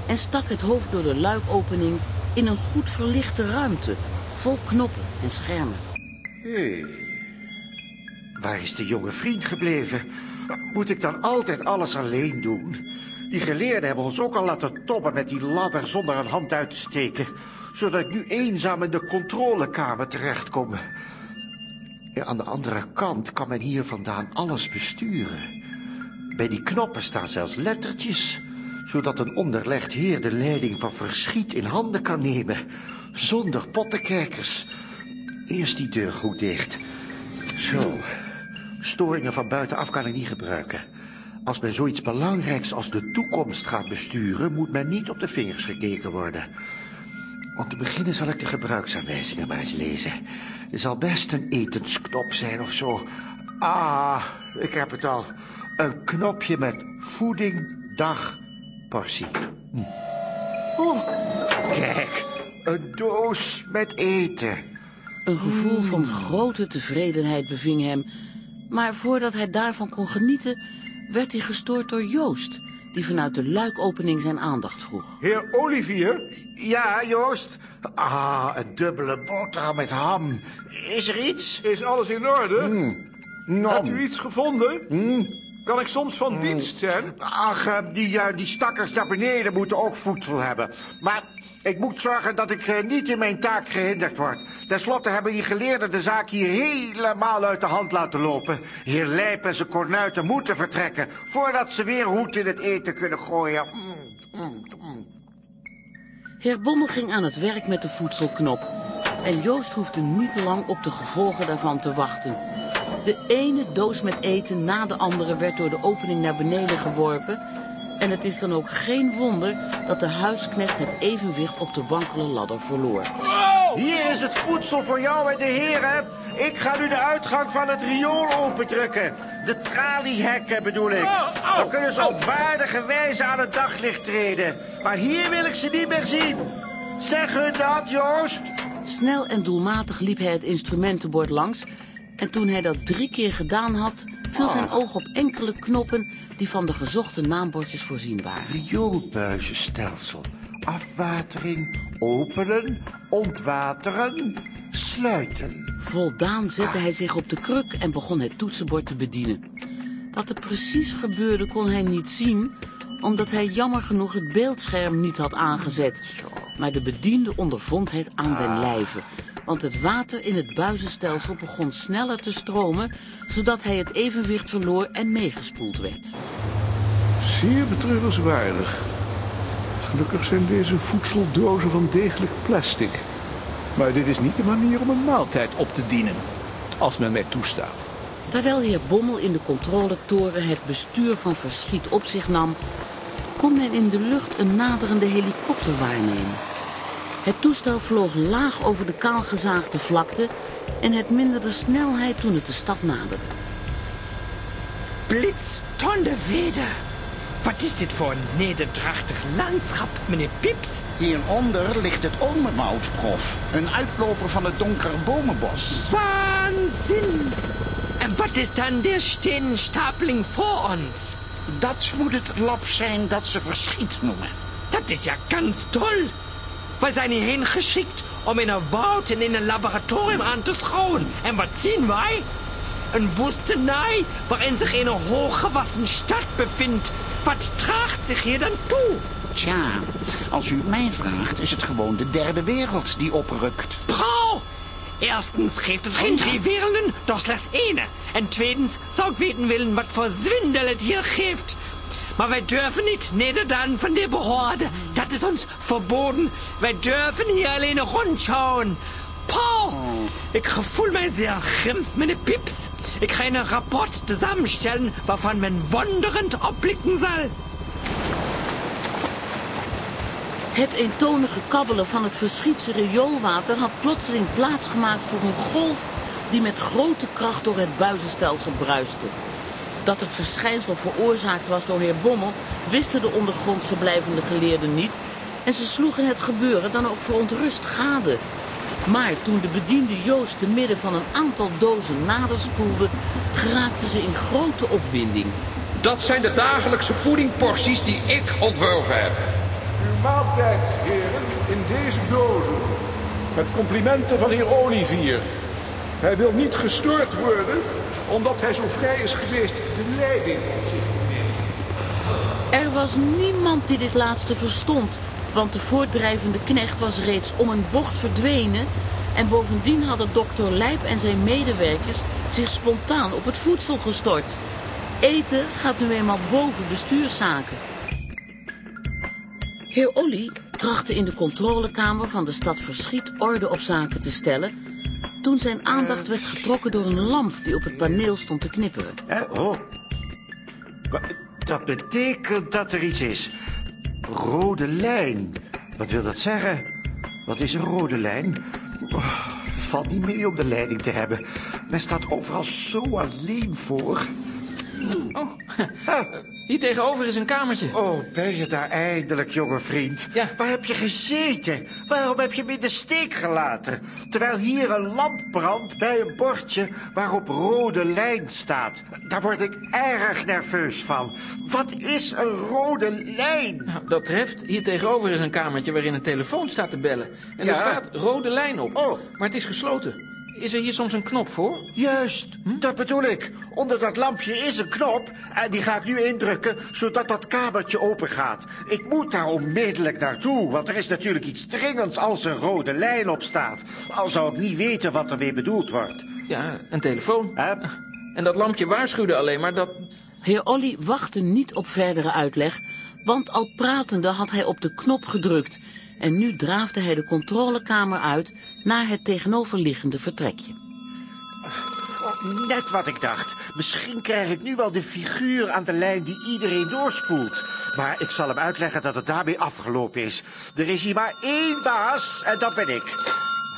en stak het hoofd door de luikopening in een goed verlichte ruimte, vol knoppen en schermen. Hé, waar is de jonge vriend gebleven? Moet ik dan altijd alles alleen doen? Die geleerden hebben ons ook al laten toppen met die ladder zonder een hand uit te steken, zodat ik nu eenzaam in de controlekamer terechtkom. Aan de andere kant kan men hier vandaan alles besturen. Bij die knoppen staan zelfs lettertjes, zodat een onderlegd heer de leiding van verschiet in handen kan nemen, zonder pottenkijkers. Eerst die deur goed dicht. Zo. Storingen van buitenaf kan ik niet gebruiken. Als men zoiets belangrijks als de toekomst gaat besturen, moet men niet op de vingers gekeken worden. Om te beginnen zal ik de gebruiksaanwijzingen maar eens lezen. Er zal best een etensknop zijn of zo. Ah, ik heb het al. Een knopje met voeding, dag, portie. Hm. Oh, kijk, een doos met eten. Een gevoel van grote tevredenheid beving hem, maar voordat hij daarvan kon genieten, werd hij gestoord door Joost, die vanuit de luikopening zijn aandacht vroeg. Heer Olivier? Ja, Joost. Ah, een dubbele boterham met ham. Is er iets? Is alles in orde? Mm. Nom. Hebt u iets gevonden? Mm. Kan ik soms van dienst zijn? Ach, eh, die, eh, die stakkers daar beneden moeten ook voedsel hebben. Maar ik moet zorgen dat ik eh, niet in mijn taak gehinderd word. Ten slotte hebben die geleerden de zaak hier helemaal uit de hand laten lopen. Heer Lijp en zijn kornuiten moeten vertrekken... voordat ze weer hoed in het eten kunnen gooien. Mm, mm, mm. Heer Bommel ging aan het werk met de voedselknop. En Joost hoefde niet lang op de gevolgen daarvan te wachten. De ene doos met eten na de andere werd door de opening naar beneden geworpen. En het is dan ook geen wonder dat de huisknecht het evenwicht op de wankele ladder verloor. Hier is het voedsel voor jou en de heren. Ik ga nu de uitgang van het riool opendrukken. De traliehekken bedoel ik. Dan kunnen ze op waardige wijze aan het daglicht treden. Maar hier wil ik ze niet meer zien. Zeg hun dat, Joost. Snel en doelmatig liep hij het instrumentenbord langs. En toen hij dat drie keer gedaan had, viel zijn oog op enkele knoppen die van de gezochte naambordjes voorzien waren. Rioolbuizenstelsel. afwatering, openen, ontwateren, sluiten. Voldaan zette hij zich op de kruk en begon het toetsenbord te bedienen. Wat er precies gebeurde kon hij niet zien, omdat hij jammer genoeg het beeldscherm niet had aangezet. Maar de bediende ondervond het aan den lijve. Want het water in het buizenstelsel begon sneller te stromen, zodat hij het evenwicht verloor en meegespoeld werd. Zeer betreurenswaardig. Gelukkig zijn deze voedseldozen van degelijk plastic. Maar dit is niet de manier om een maaltijd op te dienen. Als men mij toestaat. Terwijl heer Bommel in de controletoren het bestuur van verschiet op zich nam, kon men in de lucht een naderende helikopter waarnemen. Het toestel vloog laag over de kaalgezaagde vlakte en het minderde snelheid toen het de stad naderde. Blitzdonderweer. Wat is dit voor een nederdrachtig landschap, meneer Pieps? Hieronder ligt het Olmerwoud, prof. Een uitloper van het donkere bomenbos. Waanzin! En wat is dan de steenstapeling voor ons? Dat moet het lab zijn dat ze verschiet noemen. Dat is ja ganz toll. Wij zijn hierheen geschikt om in een woud en in een laboratorium aan te schouwen. En wat zien wij? Een woestenij waarin zich een hooggewassen stad bevindt. Wat draagt zich hier dan toe? Tja, als u mij vraagt, is het gewoon de derde wereld die oprukt. Paul! Erstens geeft het geen drie werelden, doch slechts ene. En tweedens zou ik weten willen wat voor zwindel het hier geeft. Maar wij dürfen niet nederdaan van de behorde. Dat is ons verboden. Wij dürfen hier alleen rondschauen. Paul, ik gevoel mij zeer grim, meneer Pips. Ik ga een rapport zusammenstellen waarvan men wonderend opblikken zal. Het eentonige kabbelen van het verschietse rioolwater had plotseling plaatsgemaakt voor een golf die met grote kracht door het buizenstelsel bruiste. Dat het verschijnsel veroorzaakt was door heer Bommel, wisten de ondergronds verblijvende geleerden niet en ze sloegen het gebeuren dan ook verontrust gade. Maar toen de bediende Joost te midden van een aantal dozen naderspoelde, geraakten ze in grote opwinding. Dat zijn de dagelijkse voedingporties die ik ontworpen heb. Uw maaltijd, heren, in deze dozen. Met complimenten van heer Olivier. Hij wil niet gestoord worden, omdat hij zo vrij is geweest de leiding op zich te nemen. Er was niemand die dit laatste verstond, want de voortdrijvende knecht was reeds om een bocht verdwenen en bovendien hadden dokter Lijp en zijn medewerkers zich spontaan op het voedsel gestort. Eten gaat nu eenmaal boven bestuurszaken. Heer Olly trachtte in de controlekamer van de stad Verschiet orde op zaken te stellen... toen zijn aandacht werd getrokken door een lamp die op het paneel stond te knipperen. Oh. Dat betekent dat er iets is. Rode lijn. Wat wil dat zeggen? Wat is een rode lijn? Oh, valt niet mee om de leiding te hebben. Men staat overal zo alleen voor. Oh, hier tegenover is een kamertje. Oh, ben je daar eindelijk, jonge vriend? Ja. Waar heb je gezeten? Waarom heb je me in de steek gelaten? Terwijl hier een lamp brandt bij een bordje waarop rode lijn staat. Daar word ik erg nerveus van. Wat is een rode lijn? Nou, dat treft. Hier tegenover is een kamertje waarin een telefoon staat te bellen. En Ja. er staat rode lijn op. Oh. Maar het is gesloten. Is er hier soms een knop voor? Juist, dat bedoel ik. Onder dat lampje is een knop en die ga ik nu indrukken, zodat dat kamertje open gaat. Ik moet daar onmiddellijk naartoe, want er is natuurlijk iets dringends als een rode lijn op staat. Al zou ik niet weten wat ermee bedoeld wordt. Ja, een telefoon. En dat lampje waarschuwde alleen maar dat... Heer Olly wachtte niet op verdere uitleg, want al pratende had hij op de knop gedrukt. En nu draafde hij de controlekamer uit naar het tegenoverliggende vertrekje. Oh, net wat ik dacht. Misschien krijg ik nu wel de figuur aan de lijn die iedereen doorspoelt. Maar ik zal hem uitleggen dat het daarmee afgelopen is. Er is hier maar één baas en dat ben ik.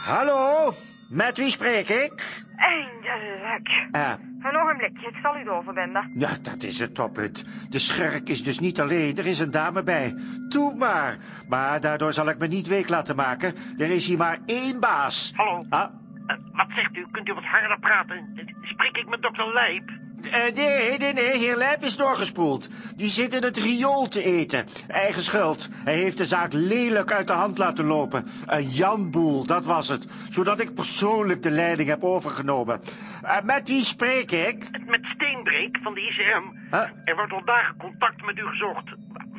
Hallo, met wie spreek ik? Eindelijk. Ah, Een ogenblikje, ik zal u doorverbinden. ja, dat is het toppunt. De schurk is dus niet alleen, er is een dame bij. Doe maar. Maar daardoor zal ik me niet week laten maken. Er is hier maar één baas. Hallo. Ah, Eh, wat zegt u? Kunt u wat harder praten? Spreek ik met dokter Lijp? Eh, nee, nee, nee, heer Lijp is doorgespoeld. Die zit in het riool te eten. Eigen schuld. Hij heeft de zaak lelijk uit de hand laten lopen. Een janboel, dat was het. Zodat ik persoonlijk de leiding heb overgenomen. Uh, met wie spreek ik? Met Steenbreek van de ICM. Er wordt al dagen contact met u gezocht.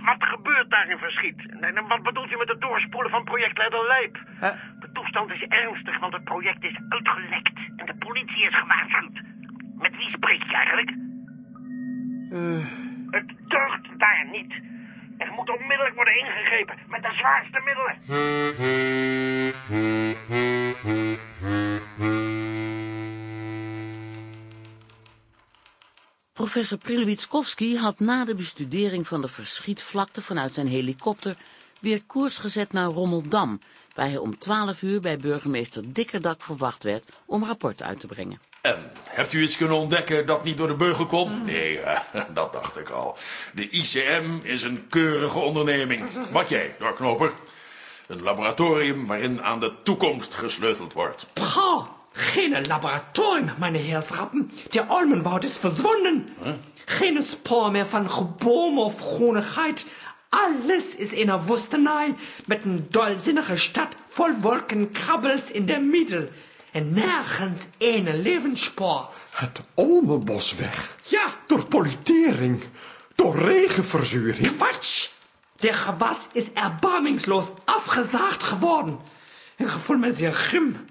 Wat gebeurt daar in verschiet? En wat bedoelt u met het doorspoelen van projectleider Lijp? De toestand is ernstig, want het project is uitgelekt. En de politie is gewaarschuwd. Met wie spreek je eigenlijk? Uh... Het deugt daar niet. Er moet onmiddellijk worden ingegrepen met de zwaarste middelen. Professor Prilwitskowski had na de bestudering van de verschietvlakte vanuit zijn helikopter weer koers gezet naar Rommeldam, waar hij om 12 uur bij burgemeester Dikkerdak verwacht werd om rapport uit te brengen. En hebt u iets kunnen ontdekken dat niet door de beugel komt? Nee, dat dacht ik al. De ICM is een keurige onderneming. Wat jij, doorknoper? Een laboratorium waarin aan de toekomst gesleuteld wordt. Pah, geen laboratorium, meine Heerschappen. Der Olmenwoud is verzwonden. Huh? Geen spoor meer van geboom of groenigheid. Alles is in een woestenij met een dolzinnige stad vol wolkenkrabbels in der Mitte. En nergens ene levensspoor. Het Olmenbos weg. Ja. Door polutering. Door regenverzuring. Quatsch. Der gewas is erbarmingsloos afgezaagd geworden. Ik gevoel me zeer grim.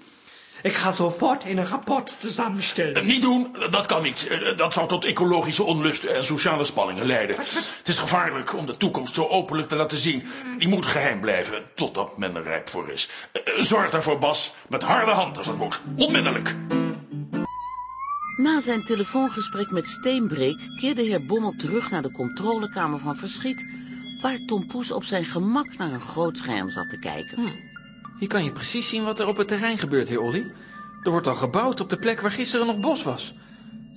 Ik ga sofort een rapport samenstellen. niet doen, dat kan niet. Eh, Dat zou tot ecologische onlust en sociale spanningen leiden. Het is gevaarlijk om de toekomst zo openlijk te laten zien. Die moet geheim blijven totdat men er rijp voor is. Eh, Zorg daarvoor, Bas, met harde hand als het moet. Onmiddellijk. Na zijn telefoongesprek met Steenbreek keerde heer Bommel terug naar de controlekamer van Verschiet, waar Tom Poes op zijn gemak naar een groot scherm zat te kijken. Hier kan je precies zien wat er op het terrein gebeurt, heer Olly. Er wordt al gebouwd op de plek waar gisteren nog bos was.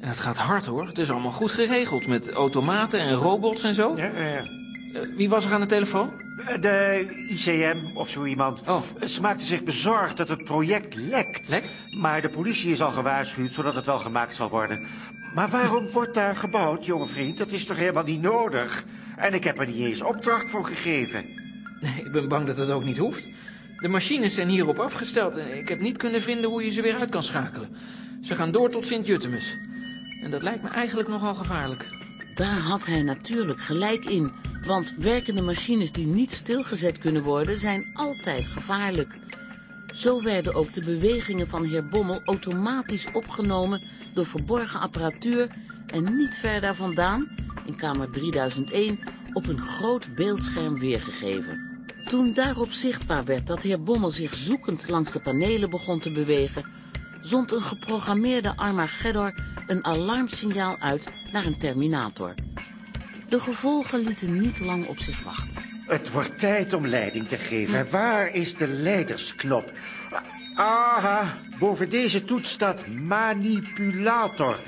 En het gaat hard hoor. Het is allemaal goed geregeld met automaten en robots en zo. Ja, ja, ja. Uh, wie was er aan de telefoon? De ICM of zo iemand. Oh. Ze maakte zich bezorgd dat het project lekt. Lekt? Maar de politie is al gewaarschuwd, zodat het wel gemaakt zal worden. Maar waarom wordt daar gebouwd, jonge vriend? Dat is toch helemaal niet nodig? En ik heb er niet eens opdracht voor gegeven. Nee, ik ben bang dat het ook niet hoeft. De machines zijn hierop afgesteld en ik heb niet kunnen vinden hoe je ze weer uit kan schakelen. Ze gaan door tot Sint-Jutemus. En dat lijkt me eigenlijk nogal gevaarlijk. Daar had hij natuurlijk gelijk in, want werkende machines die niet stilgezet kunnen worden zijn altijd gevaarlijk. Zo werden ook de bewegingen van heer Bommel automatisch opgenomen door verborgen apparatuur en niet ver daar vandaan, in kamer 3001, op een groot beeldscherm weergegeven. Toen daarop zichtbaar werd dat heer Bommel zich zoekend langs de panelen begon te bewegen, zond een geprogrammeerde Armageddor een alarmsignaal uit naar een terminator. De gevolgen lieten niet lang op zich wachten. Het wordt tijd om leiding te geven. Waar is de leidersknop? Aha, boven deze toets staat manipulator.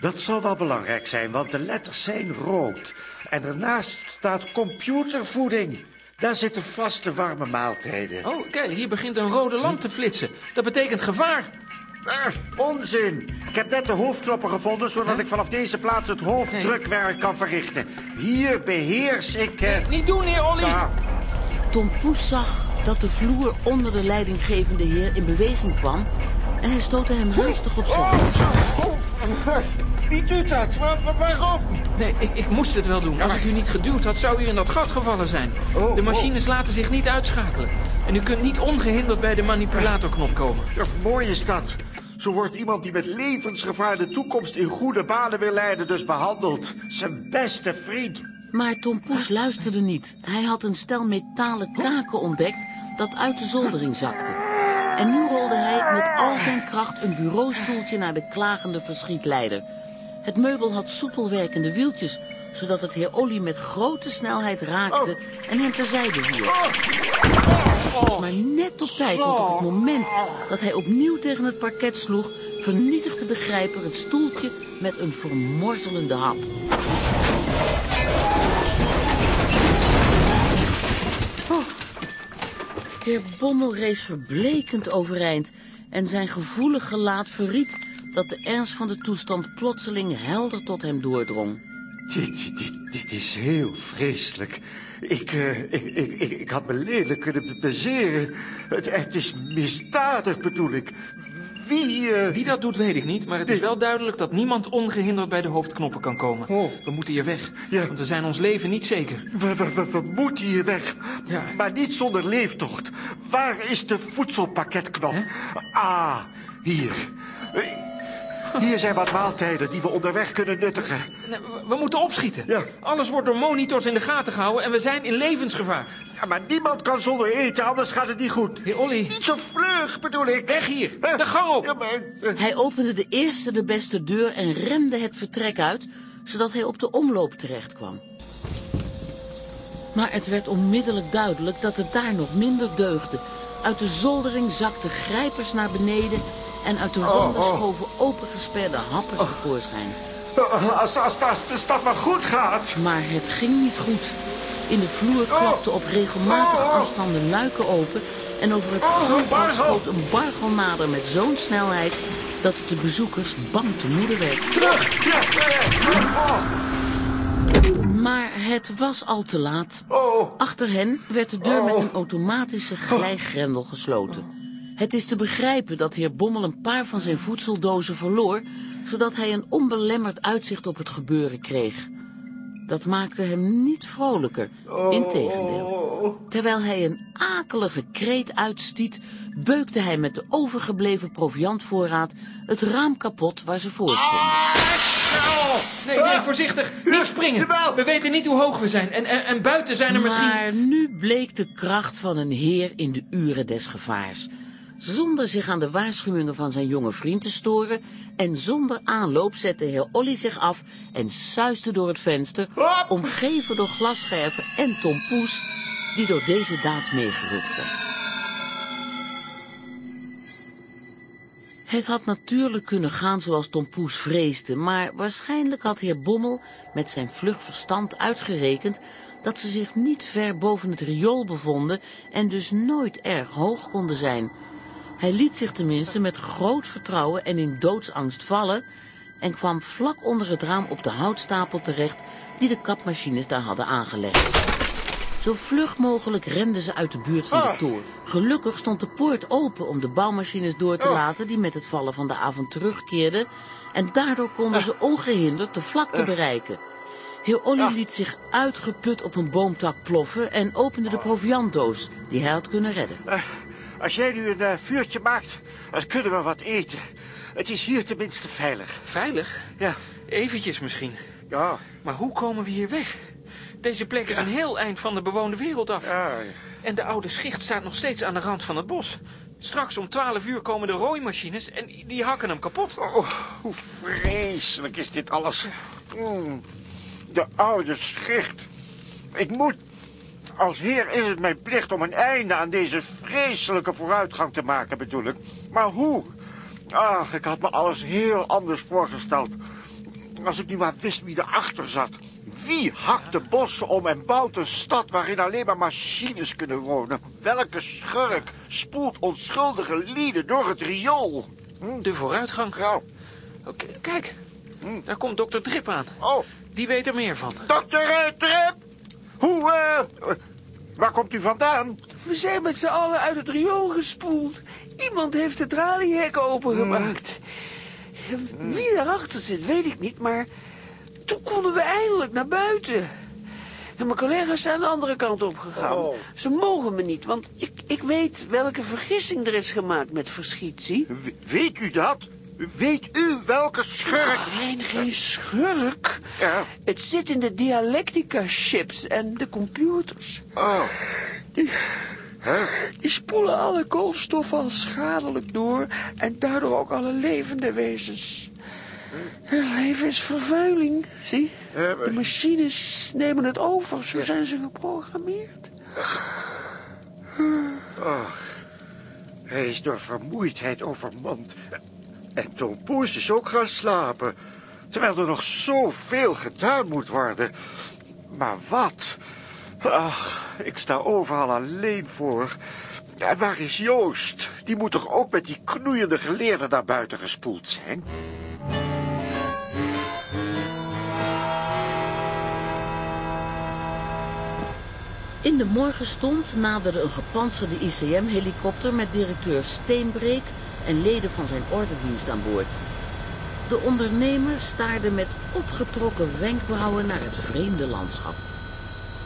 Dat zal wel belangrijk zijn, want de letters zijn rood. En daarnaast staat computervoeding. Daar zitten vaste warme maaltijden. Oh, kijk, hier begint een rode lamp te flitsen. Dat betekent gevaar. Ah, onzin! Ik heb net de hoofdknoppen gevonden, zodat ik vanaf deze plaats het hoofddrukwerk kan verrichten. Hier beheers ik... Nee, niet doen, heer Olly! Ja. Tom Poes zag dat de vloer onder de leidinggevende heer in beweging kwam... en hij stootte hem haastig opzij. Oh, wie doet dat? Waar, waar, waarom? Nee, ik, ik moest het wel doen. Als ik u niet geduwd had, zou u in dat gat gevallen zijn. Oh, de machines laten zich niet uitschakelen. En u kunt niet ongehinderd bij de manipulatorknop komen. Ja, mooi is dat. Zo wordt iemand die met levensgevaar de toekomst in goede banen wil leiden dus behandeld. Zijn beste vriend. Maar Tom Poes luisterde niet. Hij had een stel metalen kaken ontdekt dat uit de zoldering zakte. En nu rolde hij met al zijn kracht een bureaustoeltje naar de klagende verschietleider. Het meubel had soepel werkende wieltjes, zodat het heer Olly met grote snelheid raakte en hem terzijde wierp. Het was maar net op tijd, want op het moment dat hij opnieuw tegen het parket sloeg, vernietigde de grijper het stoeltje met een vermorzelende hap. Heer Bommel rees verblekend overeind en zijn gevoelig gelaat verried dat de ernst van de toestand plotseling helder tot hem doordrong. Dit, dit, dit is heel vreselijk. Ik, ik, ik, ik, ik, had me lelijk kunnen bezeren. Het, het is misdadig, bedoel ik. Wie... Uh... Wie dat doet, weet ik niet. Maar het is wel duidelijk dat niemand ongehinderd bij de hoofdknoppen kan komen. Oh. We moeten hier weg. Ja. Want we zijn ons leven niet zeker. We, we, we, we moeten hier weg. Ja. Maar niet zonder leeftocht. Waar is de voedselpakketknop? Hè? Ah, hier. Hier zijn wat maaltijden die we onderweg kunnen nuttigen. We moeten opschieten. Ja. Alles wordt door monitors in de gaten gehouden en we zijn in levensgevaar. Ja, maar niemand kan zonder eten, anders gaat het niet goed. Hey, Olly. Niet zo vlug, bedoel ik. Weg hier, de gang op. Ja, maar, uh... Hij opende de eerste de beste deur en remde het vertrek uit, zodat hij op de omloop terecht kwam. Maar het werd onmiddellijk duidelijk dat het daar nog minder deugde. Uit de zoldering zakten grijpers naar beneden en uit de oh, oh. schoven opengesperde happers tevoorschijn. Als, als, als de stad maar goed gaat. Maar het ging niet goed. In de vloer klapten op regelmatige afstanden luiken open... en over het gangpad schoot een bargel nader met zo'n snelheid... dat het de bezoekers bang te moede werd. Terug! Ja, terug! Oh. Maar het was al te laat. Oh. Achter hen werd de deur met een automatische glijgrendel gesloten. Het is te begrijpen dat heer Bommel een paar van zijn voedseldozen verloor, zodat hij een onbelemmerd uitzicht op het gebeuren kreeg. Dat maakte hem niet vrolijker, integendeel. Terwijl hij een akelige kreet uitstiet, beukte hij met de overgebleven proviantvoorraad het raam kapot waar ze voor stonden. Nee, nee, voorzichtig. Niet springen. We weten niet hoe hoog we zijn. En, en, en buiten zijn er misschien... Maar nu bleek de kracht van een heer in de uren des gevaars. Zonder zich aan de waarschuwingen van zijn jonge vriend te storen en zonder aanloop zette heer Olly zich af en suisde door het venster, omgeven door glasscherven en Tom Poes, die door deze daad meegerukt werd. Het had natuurlijk kunnen gaan zoals Tom Poes vreesde, maar waarschijnlijk had heer Bommel met zijn vlug verstand uitgerekend dat ze zich niet ver boven het riool bevonden en dus nooit erg hoog konden zijn. Hij liet zich tenminste met groot vertrouwen en in doodsangst vallen en kwam vlak onder het raam op de houtstapel terecht die de kapmachines daar hadden aangelegd. Zo vlug mogelijk renden ze uit de buurt van de toren. Gelukkig stond de poort open om de bouwmachines door te laten die met het vallen van de avond terugkeerden en daardoor konden ze ongehinderd de vlakte bereiken. Heer Olly liet zich uitgeput op een boomtak ploffen en opende de proviantdoos die hij had kunnen redden. Als jij nu een uh, vuurtje maakt, dan kunnen we wat eten. Het is hier tenminste veilig. Veilig? Ja. Eventjes misschien. Ja. Maar hoe komen we hier weg? Deze plek is Ja. een heel eind van de bewoonde wereld af. Ja, ja. En de oude schicht staat nog steeds aan de rand van het bos. Straks om twaalf uur komen de rooimachines en die hakken hem kapot. Oh, hoe vreselijk is dit alles. Mm, de oude schicht. Ik moet... Als heer is het mijn plicht om een einde aan deze vreselijke vooruitgang te maken, bedoel ik. Maar hoe? Ach, ik had me alles heel anders voorgesteld. Als ik nu maar wist wie erachter zat. Wie hakt de bossen om en bouwt een stad waarin alleen maar machines kunnen wonen? Welke schurk spoelt onschuldige lieden door het riool? De vooruitgang. Ja. Oké, kijk, daar komt dokter Drip aan. Oh. Die weet er meer van. Dokter eh, Trip! Hoe, eh... waar komt u vandaan? We zijn met z'n allen uit het riool gespoeld. Iemand heeft het traliehek opengemaakt. Wie daarachter zit, weet ik niet, maar toen konden we eindelijk naar buiten. En mijn collega's zijn de andere kant op gegaan. Oh. Ze mogen me niet, want ik, ik weet welke vergissing er is gemaakt met verschiet, zie? We- weet u dat? Weet u welke schurk... Nee, geen schurk. Ja. Het zit in de dialectica-chips en de computers. Oh. Die, die spoelen alle koolstof al schadelijk door en daardoor ook alle levende wezens. Leven is vervuiling, zie? De machines nemen het over, zo zijn ze geprogrammeerd. Ach, hij is door vermoeidheid overmand. En Tom Poes is ook gaan slapen. Terwijl er nog zoveel gedaan moet worden. Maar wat? Ach, ik sta overal alleen voor. En waar is Joost? Die moet toch ook met die knoeiende geleerde naar buiten gespoeld zijn? In de morgenstond naderde een gepantserde ICM-helikopter met directeur Steenbreek en leden van zijn ordendienst aan boord. De ondernemer staarde met opgetrokken wenkbrauwen naar het vreemde landschap.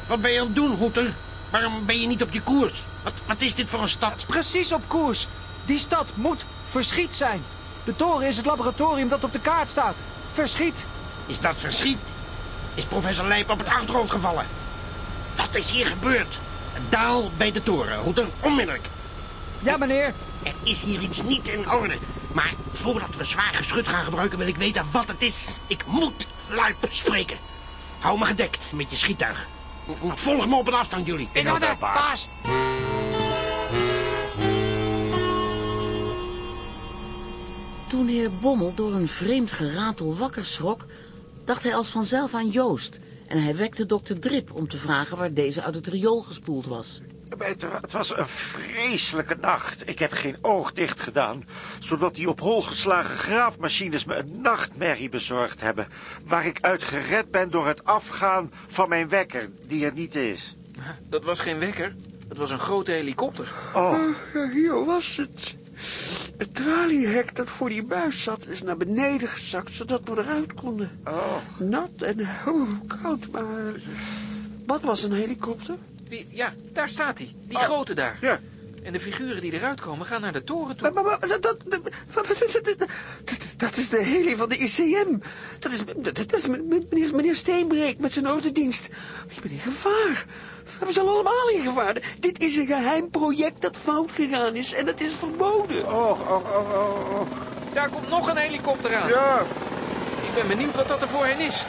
Wat ben je aan het doen, Hoeter? Waarom ben je niet op je koers? Wat, wat is dit voor een stad? Precies op koers. Die stad moet verschiet zijn. De toren is het laboratorium dat op de kaart staat. Verschiet. Is dat verschiet? Is professor Lijp op het achterhoofd gevallen? Wat is hier gebeurd? Daal bij de toren, Hoeter, onmiddellijk. Ja, meneer. Er is hier iets niet in orde. Maar voordat we zwaar geschut gaan gebruiken, wil ik weten wat het is. Ik moet Luip spreken. Hou me gedekt met je schiettuig. Volg me op een afstand, jullie. In orde, baas. Toen heer Bommel door een vreemd geratel wakker schrok, dacht hij als vanzelf aan Joost. En hij wekte dokter Drip om te vragen waar deze uit het riool gespoeld was. Het was een vreselijke nacht. Ik heb geen oog dicht gedaan, zodat die op hol geslagen graafmachines me een nachtmerrie bezorgd hebben, waar ik uit gered ben door het afgaan van mijn wekker, die er niet is. Dat was geen wekker, dat was een grote helikopter. Oh, hier was het. Het traliehek dat voor die buis zat is naar beneden gezakt, zodat we eruit konden. Oh. Nat en oh, koud, maar... Wat was een helikopter? Ja, daar staat hij. Die grote daar. Ja. En de figuren die eruit komen gaan naar de toren toe. Maar, maar, maar dat, dat, dat, dat, dat is de heli van de ICM. Dat is, dat is meneer, meneer Steenbreek met zijn ordendienst. Ik ben in gevaar. We zijn allemaal in gevaar. Dit is een geheim project dat fout gegaan is en het is verboden. Oh, oh, oh, oh, oh. Daar komt nog een helikopter aan. Ja. Ik ben benieuwd wat dat er voor hen is.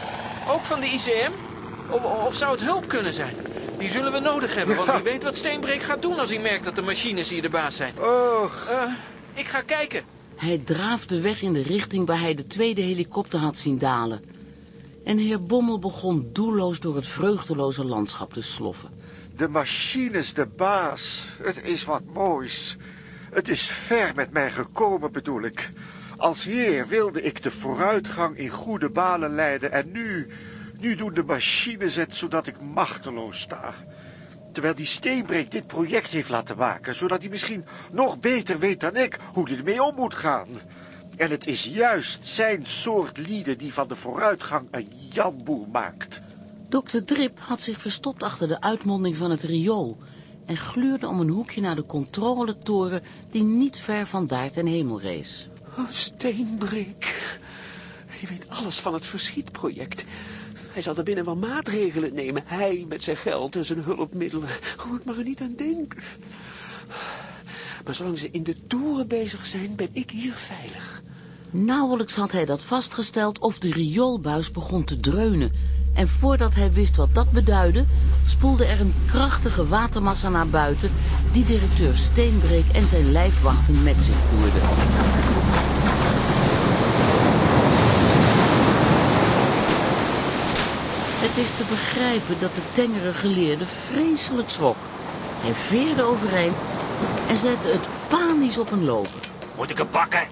Ook van de ICM? Of, of zou het hulp kunnen zijn? Die zullen we nodig hebben, want wie weet wat Steenbreek gaat doen als hij merkt dat de machines hier de baas zijn. Och. Uh, ik ga kijken. Hij draafde weg in de richting waar hij de tweede helikopter had zien dalen. En heer Bommel begon doelloos door het vreugdeloze landschap te sloffen. De machines de baas. Het is wat moois. Het is ver met mij gekomen, bedoel ik. Als heer wilde ik de vooruitgang in goede banen leiden en nu... Nu doen de machines het zodat ik machteloos sta. Terwijl die Steenbreek dit project heeft laten maken... zodat hij misschien nog beter weet dan ik hoe hij ermee om moet gaan. En het is juist zijn soort lieden die van de vooruitgang een janboel maakt. Dokter Drip had zich verstopt achter de uitmonding van het riool... en gluurde om een hoekje naar de controletoren... die niet ver van daar ten hemel rees. Oh, Steenbreek. Die weet alles van het verschietproject. Hij zal er binnen wel maatregelen nemen. Hij met zijn geld en zijn hulpmiddelen. Hoe ik mag er niet aan denken. Maar zolang ze in de toeren bezig zijn, ben ik hier veilig. Nauwelijks had hij dat vastgesteld of de rioolbuis begon te dreunen. En voordat hij wist wat dat beduidde, spoelde er een krachtige watermassa naar buiten... die directeur Steenbreek en zijn lijfwachten met zich voerde. Het is te begrijpen dat de tengere geleerde vreselijk schrok. Hij veerde overeind en zette het panisch op een lopen. Moet ik hem pakken?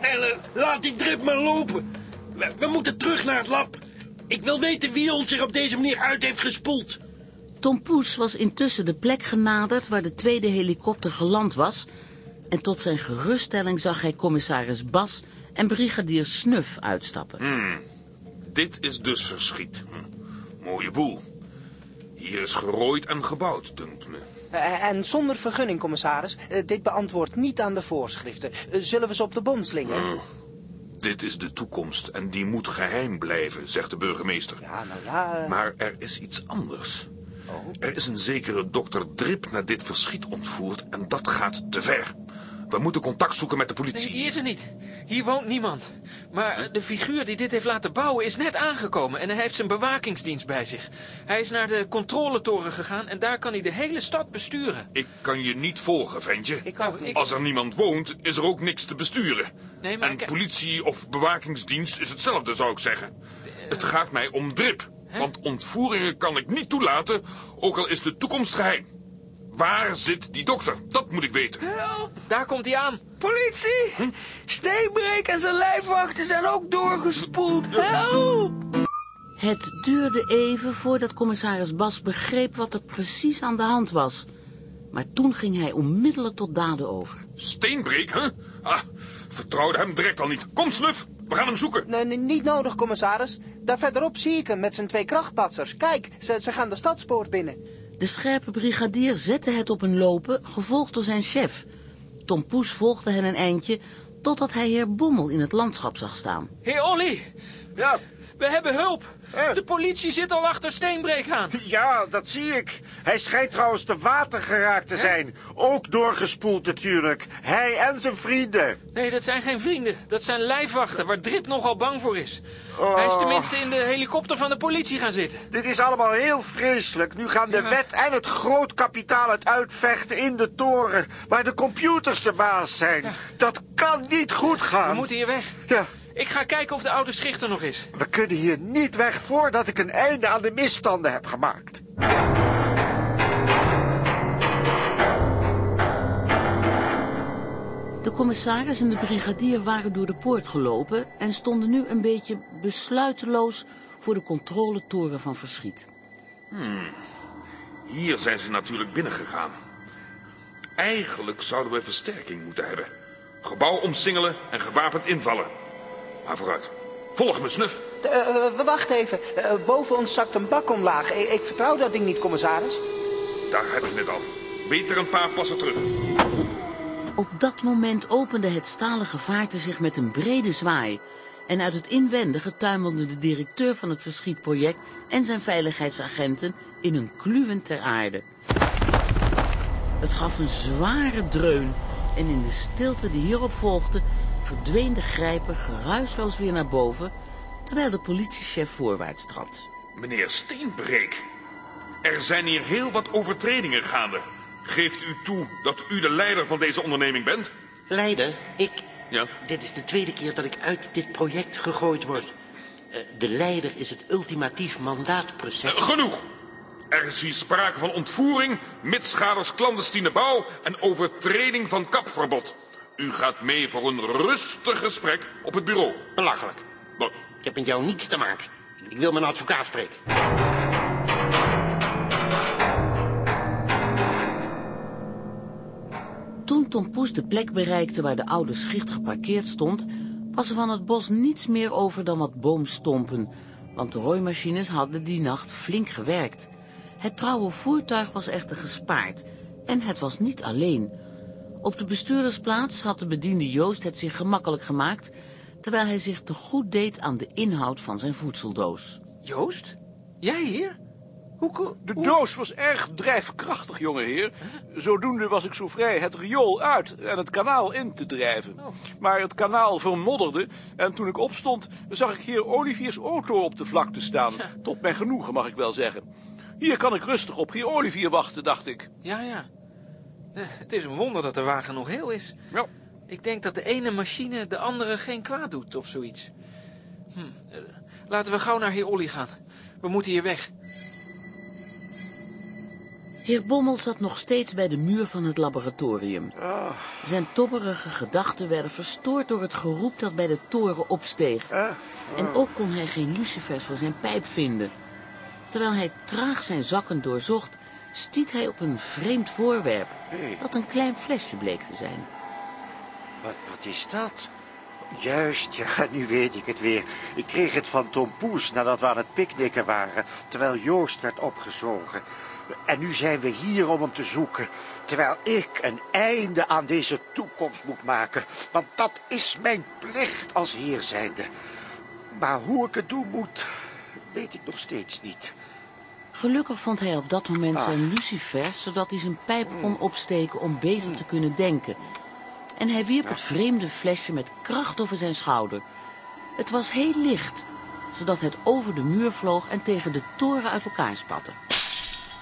Ellen, laat die drip maar lopen. We, we, moeten terug naar het lab. Ik wil weten wie ons zich op deze manier uit heeft gespoeld. Tom Poes was intussen de plek genaderd waar de tweede helikopter geland was... en tot zijn geruststelling zag hij commissaris Bas en brigadier Snuf uitstappen. Hmm. Dit is dus verschiet. Mooie boel. Hier is gerooid en gebouwd, dunkt me. Uh, en zonder vergunning, commissaris. Uh, dit beantwoordt niet aan de voorschriften. Uh, zullen we ze op de bon slingen? dit is de toekomst en die moet geheim blijven, zegt de burgemeester. Ja, nou ja... Maar er is iets anders. Oh. Er is een zekere dokter Drip naar dit verschiet ontvoerd en dat gaat te ver. We moeten contact zoeken met de politie. Nee, die is er niet. Hier woont niemand. Maar de figuur die dit heeft laten bouwen is net aangekomen en hij heeft zijn bewakingsdienst bij zich. Hij is naar de controletoren gegaan en daar kan hij de hele stad besturen. Ik kan je niet volgen, ventje. Ik ook, ik... Als er niemand woont, is er ook niks te besturen. Nee, maar en ik... politie of bewakingsdienst is hetzelfde, zou ik zeggen. De, uh... Het gaat mij om drip. Hè? Want ontvoeringen kan ik niet toelaten, ook al is de toekomst geheim. Waar zit die dokter? Dat moet ik weten. Help! Daar komt hij aan. Politie! Steenbreek en zijn lijfwachten zijn ook doorgespoeld. Help! Het duurde even voordat commissaris Bas begreep wat er precies aan de hand was. Maar toen ging hij onmiddellijk tot daden over. Steenbreek, hè? Ah, vertrouwde hem direct al niet. Kom, Snuf, we gaan hem zoeken. Nee, nee, niet nodig, commissaris. Daar verderop zie ik hem met zijn twee krachtpatsers. Kijk, ze, ze gaan de stadspoort binnen. De scherpe brigadier zette het op een lopen, gevolgd door zijn chef. Tom Poes volgde hen een eindje, totdat hij heer Bommel in het landschap zag staan. Heer Olly! Ja? We hebben hulp. De politie zit al achter Steenbreek aan. Ja, dat zie ik. Hij schijnt trouwens te water geraakt te zijn. Ook doorgespoeld natuurlijk. Hij en zijn vrienden. Nee, dat zijn geen vrienden. Dat zijn lijfwachten waar Drip nogal bang voor is. Oh. Hij is tenminste in de helikopter van de politie gaan zitten. Dit is allemaal heel vreselijk. Nu gaan de wet en het groot kapitaal het uitvechten in de toren... waar de computers de baas zijn. Dat kan niet goed gaan. We moeten hier weg. Ja. Ik ga kijken of de oude schicht er nog is. We kunnen hier niet weg voordat ik een einde aan de misstanden heb gemaakt. De commissaris en de brigadier waren door de poort gelopen en stonden nu een beetje besluiteloos voor de controletoren van Verschiet. Hmm. Hier zijn ze natuurlijk binnengegaan. Eigenlijk zouden we versterking moeten hebben. Gebouw omsingelen en gewapend invallen. Maar vooruit. Volg me, Snuf. Uh, uh, wacht even. Uh, boven ons zakt een bak omlaag. Ik, ik, vertrouw dat ding niet, commissaris. Daar heb je het al. Beter een paar passen terug. Op dat moment opende het stalen gevaarte zich met een brede zwaai. En uit het inwendige tuimelden de directeur van het verschietproject en zijn veiligheidsagenten in een kluwen ter aarde. Het gaf een zware dreun en in de stilte die hierop volgde verdween de grijper geruisloos weer naar boven, terwijl de politiechef voorwaarts trad. Meneer Steenbreek, er zijn hier heel wat overtredingen gaande. Geeft u toe dat u de leider van deze onderneming bent? Leider? Ik? Ja. Dit is de tweede keer dat ik uit dit project gegooid word. Uh, de leider is het ultimatief mandaatprecept. Uh, genoeg! Er is hier sprake van ontvoering, misschaders clandestine bouw en overtreding van kapverbod. U gaat mee voor een rustig gesprek op het bureau. Belachelijk. Wat? Ik heb met jou niets te maken. Ik wil mijn advocaat spreken. Toen Tom Poes de plek bereikte waar de oude schicht geparkeerd stond, was er van het bos niets meer over dan wat boomstompen, want de rooimachines hadden die nacht flink gewerkt. Het trouwe voertuig was echter gespaard en het was niet alleen. Op de bestuurdersplaats had de bediende Joost het zich gemakkelijk gemaakt, terwijl hij zich te goed deed aan de inhoud van zijn voedseldoos. Joost? Jij hier? Hoe, de doos was erg drijfkrachtig, jongeheer. Zodoende was ik zo vrij het riool uit en het kanaal in te drijven. Maar het kanaal vermodderde en toen ik opstond zag ik heer Oliviers auto op de vlakte staan. Tot mijn genoegen, mag ik wel zeggen. Hier kan ik rustig op heer Olivier wachten, dacht ik. Ja, ja. Eh, Het is een wonder dat de wagen nog heel is. Ja. Ik denk dat de ene machine de andere geen kwaad doet of zoiets. Hm. eh, Laten we gauw naar heer Olly gaan. We moeten hier weg. Heer Bommel zat nog steeds bij de muur van het laboratorium. Zijn tobberige gedachten werden verstoord door het geroep dat bij de toren opsteeg. En ook kon hij geen lucifers voor zijn pijp vinden. Terwijl hij traag zijn zakken doorzocht, stiet hij op een vreemd voorwerp... dat een klein flesje bleek te zijn. Wat, wat is dat? Juist, ja, nu weet ik het weer. Ik kreeg het van Tom Poes nadat we aan het picknicken waren, terwijl Joost werd opgezogen. En nu zijn we hier om hem te zoeken, terwijl ik een einde aan deze toekomst moet maken. Want dat is mijn plicht als heer zijnde. Maar hoe ik het doen moet, weet ik nog steeds niet. Gelukkig vond hij op dat moment Ah. zijn lucifers... zodat hij zijn pijp kon opsteken om beter te kunnen denken. En hij wierp het vreemde flesje met kracht over zijn schouder. Het was heel licht, zodat het over de muur vloog en tegen de toren uit elkaar spatte.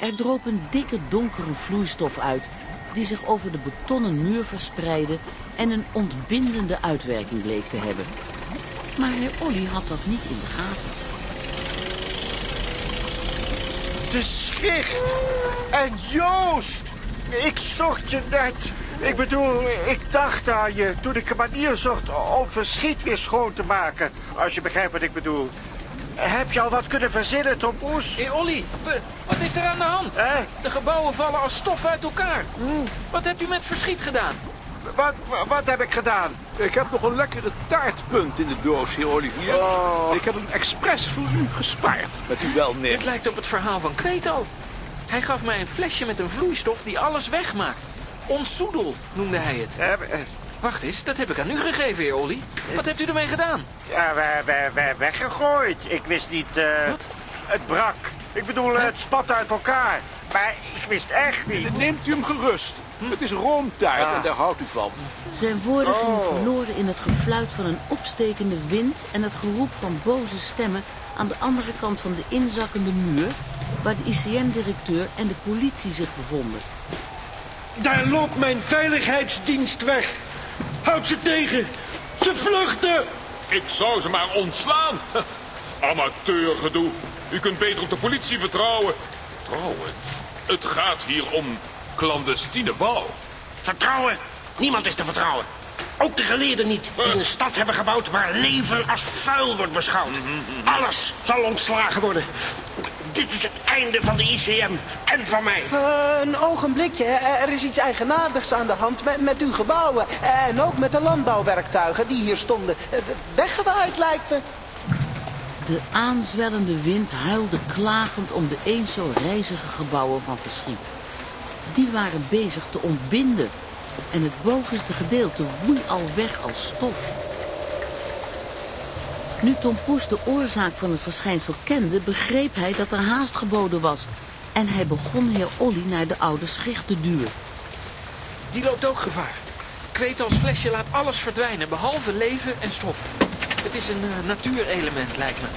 Er droop een dikke donkere vloeistof uit... die zich over de betonnen muur verspreidde... en een ontbindende uitwerking bleek te hebben. Maar heer Olly had dat niet in de gaten. De schicht! En Joost! ik zocht je net. Ik bedoel, ik dacht aan je toen ik een manier zocht om verschiet weer schoon te maken. Als je begrijpt wat ik bedoel. Heb je al wat kunnen verzinnen, Tom Poes? Hé, Olly, we- wat is er aan de hand? De gebouwen vallen als stof uit elkaar. Wat heb je met verschiet gedaan? Wat, wat heb ik gedaan? Ik heb nog een lekkere taartpunt in de doos, heer Olivier. Ik heb hem expres voor u gespaard, met uw welnemen. Dit lijkt op het verhaal van Kweetal. Hij gaf mij een flesje met een vloeistof die alles wegmaakt. Ontsoedel noemde hij het. Wacht eens, dat heb ik aan u gegeven, heer Olly. Wat hebt u ermee gedaan? Ja, we, we, we, weggegooid. Ik wist niet... eh, Het brak. Ik bedoel, het spat uit elkaar. Maar ik wist echt niet. Neemt u hem gerust. Het is roomtaart Ah. en daar houdt u van. Zijn woorden gingen Oh. verloren in het gefluit van een opstekende wind en het geroep van boze stemmen aan de andere kant van de inzakkende muur, waar de ICM-directeur en de politie zich bevonden. Daar loopt mijn veiligheidsdienst weg. Houd ze tegen. Ze vluchten. Ik zou ze maar ontslaan. Amateurgedoe. U kunt beter op de politie vertrouwen. Trouwens, het gaat hier om clandestine bouw. Vertrouwen? Niemand is te vertrouwen. Ook de geleerden niet, die een stad hebben gebouwd waar leven als vuil wordt beschouwd. Alles zal ontslagen worden. Dit is het einde van de ICM en van mij. Eh, een ogenblikje. Eh, Er is iets eigenaardigs aan de hand met, met uw gebouwen. Eh, En ook met de landbouwwerktuigen die hier stonden. Weggewaaid lijkt me. De aanzwellende wind huilde klagend om de eens zo reizige gebouwen van verschiet. Die waren bezig te ontbinden en het bovenste gedeelte woei al weg als stof. Nu Tom Poes de oorzaak van het verschijnsel kende, begreep hij dat er haast geboden was. En hij begon heer Olly naar de oude schicht te duwen. Die loopt ook gevaar. Kweetals flesje laat alles verdwijnen, behalve leven en stof. Het is een eh, natuurelement, lijkt me.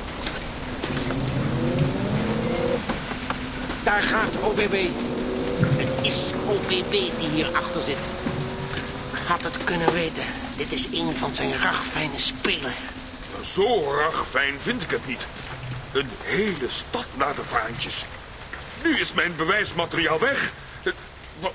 Daar gaat OBB. Het is OBB die hierachter zit. Ik had het kunnen weten. Dit is een van zijn ragfijne spelen. Zo ragfijn vind ik het niet. Een hele stad naar de vaantjes. Nu is mijn bewijsmateriaal weg.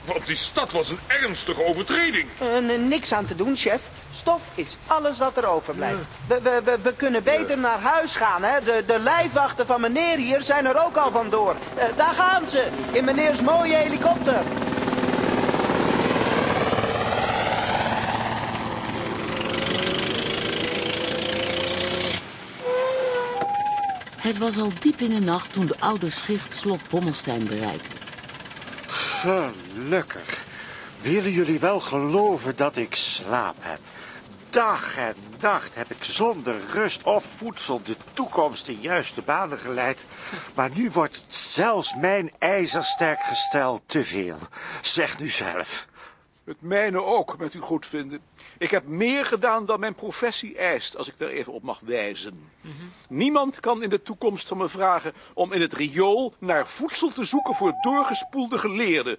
Want die stad was een ernstige overtreding. Eh, niks aan te doen, chef. Stof is alles wat er overblijft. We, we, we, we kunnen beter naar huis gaan, hè. De, de lijfwachten van meneer hier zijn er ook al vandoor. Eh, daar gaan ze, in meneers mooie helikopter. Het was al diep in de nacht toen de oude schicht slot Bommelstein bereikte. Gelukkig. Willen jullie wel geloven dat ik slaap heb? Dag en nacht heb ik zonder rust of voedsel de toekomst in juiste banen geleid. Maar nu wordt zelfs mijn ijzersterk gestel te veel. Zeg nu zelf. Het mijne ook, met uw goedvinden. Ik heb meer gedaan dan mijn professie eist, als ik daar even op mag wijzen. Niemand kan in de toekomst van me vragen om in het riool naar voedsel te zoeken voor doorgespoelde geleerden.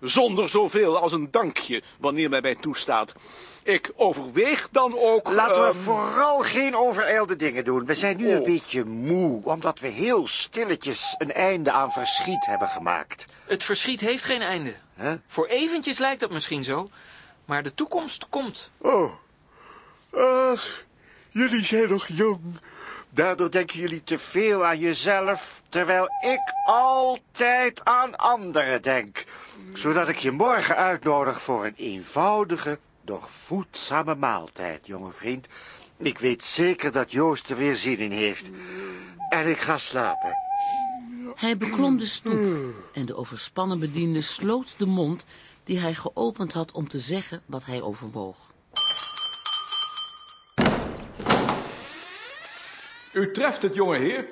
Zonder zoveel als een dankje, wanneer mij mij toestaat. Ik overweeg dan ook... Laten we ehm, vooral geen overijlde dingen doen. We zijn nu een Oh. beetje moe, omdat we heel stilletjes een einde aan verschiet hebben gemaakt. Het verschiet heeft geen einde. Voor eventjes lijkt dat misschien zo, maar de toekomst komt. Oh, ach, jullie zijn nog jong. Daardoor denken jullie te veel aan jezelf, terwijl ik altijd aan anderen denk. Zodat ik je morgen uitnodig voor een eenvoudige, doch voedzame maaltijd, jonge vriend. Ik weet zeker dat Joost er weer zin in heeft. En ik ga slapen. Hij beklom de stoep en de overspannen bediende sloot de mond die hij geopend had om te zeggen wat hij overwoog. U treft het, jonge heer.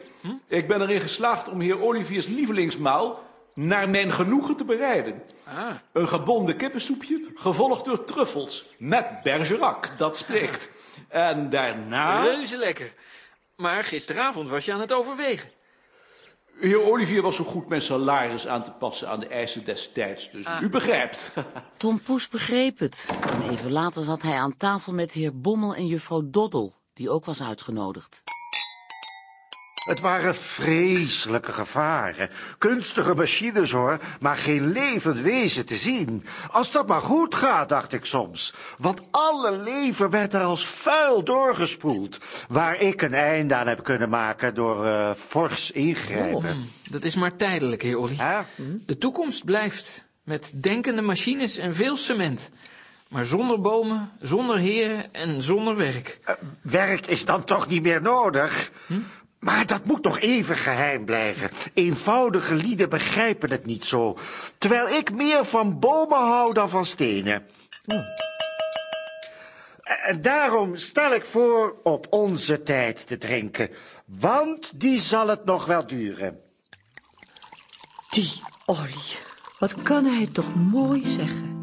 Ik ben erin geslaagd om heer Oliviers lievelingsmaal naar mijn genoegen te bereiden. Ah. Een gebonden kippensoepje, gevolgd door truffels. Met Bergerac, dat spreekt. En daarna... Reuze lekker. Maar gisteravond was je aan het overwegen. Heer Olivier was zo goed mijn salaris aan te passen aan de eisen des tijds. Dus Ah. u begrijpt. Tom Poes begreep het. En even later zat hij aan tafel met heer Bommel en juffrouw Doddel, die ook was uitgenodigd. Het waren vreselijke gevaren. Kunstige machines hoor, maar geen levend wezen te zien. Als dat maar goed gaat, dacht ik soms. Want alle leven werd er als vuil doorgespoeld. Waar ik een einde aan heb kunnen maken door uh, fors ingrijpen. Oh, dat is maar tijdelijk, heer Olly. De toekomst blijft. Met denkende machines en veel cement. Maar zonder bomen, zonder heren en zonder werk. Uh, werk is dan toch niet meer nodig? Hm? Maar dat moet nog even geheim blijven. Eenvoudige lieden begrijpen het niet zo. Terwijl ik meer van bomen hou dan van stenen. Hm. En daarom stel ik voor op onze tijd te drinken. Want die zal het nog wel duren. Die Olly. Wat kan hij toch mooi zeggen.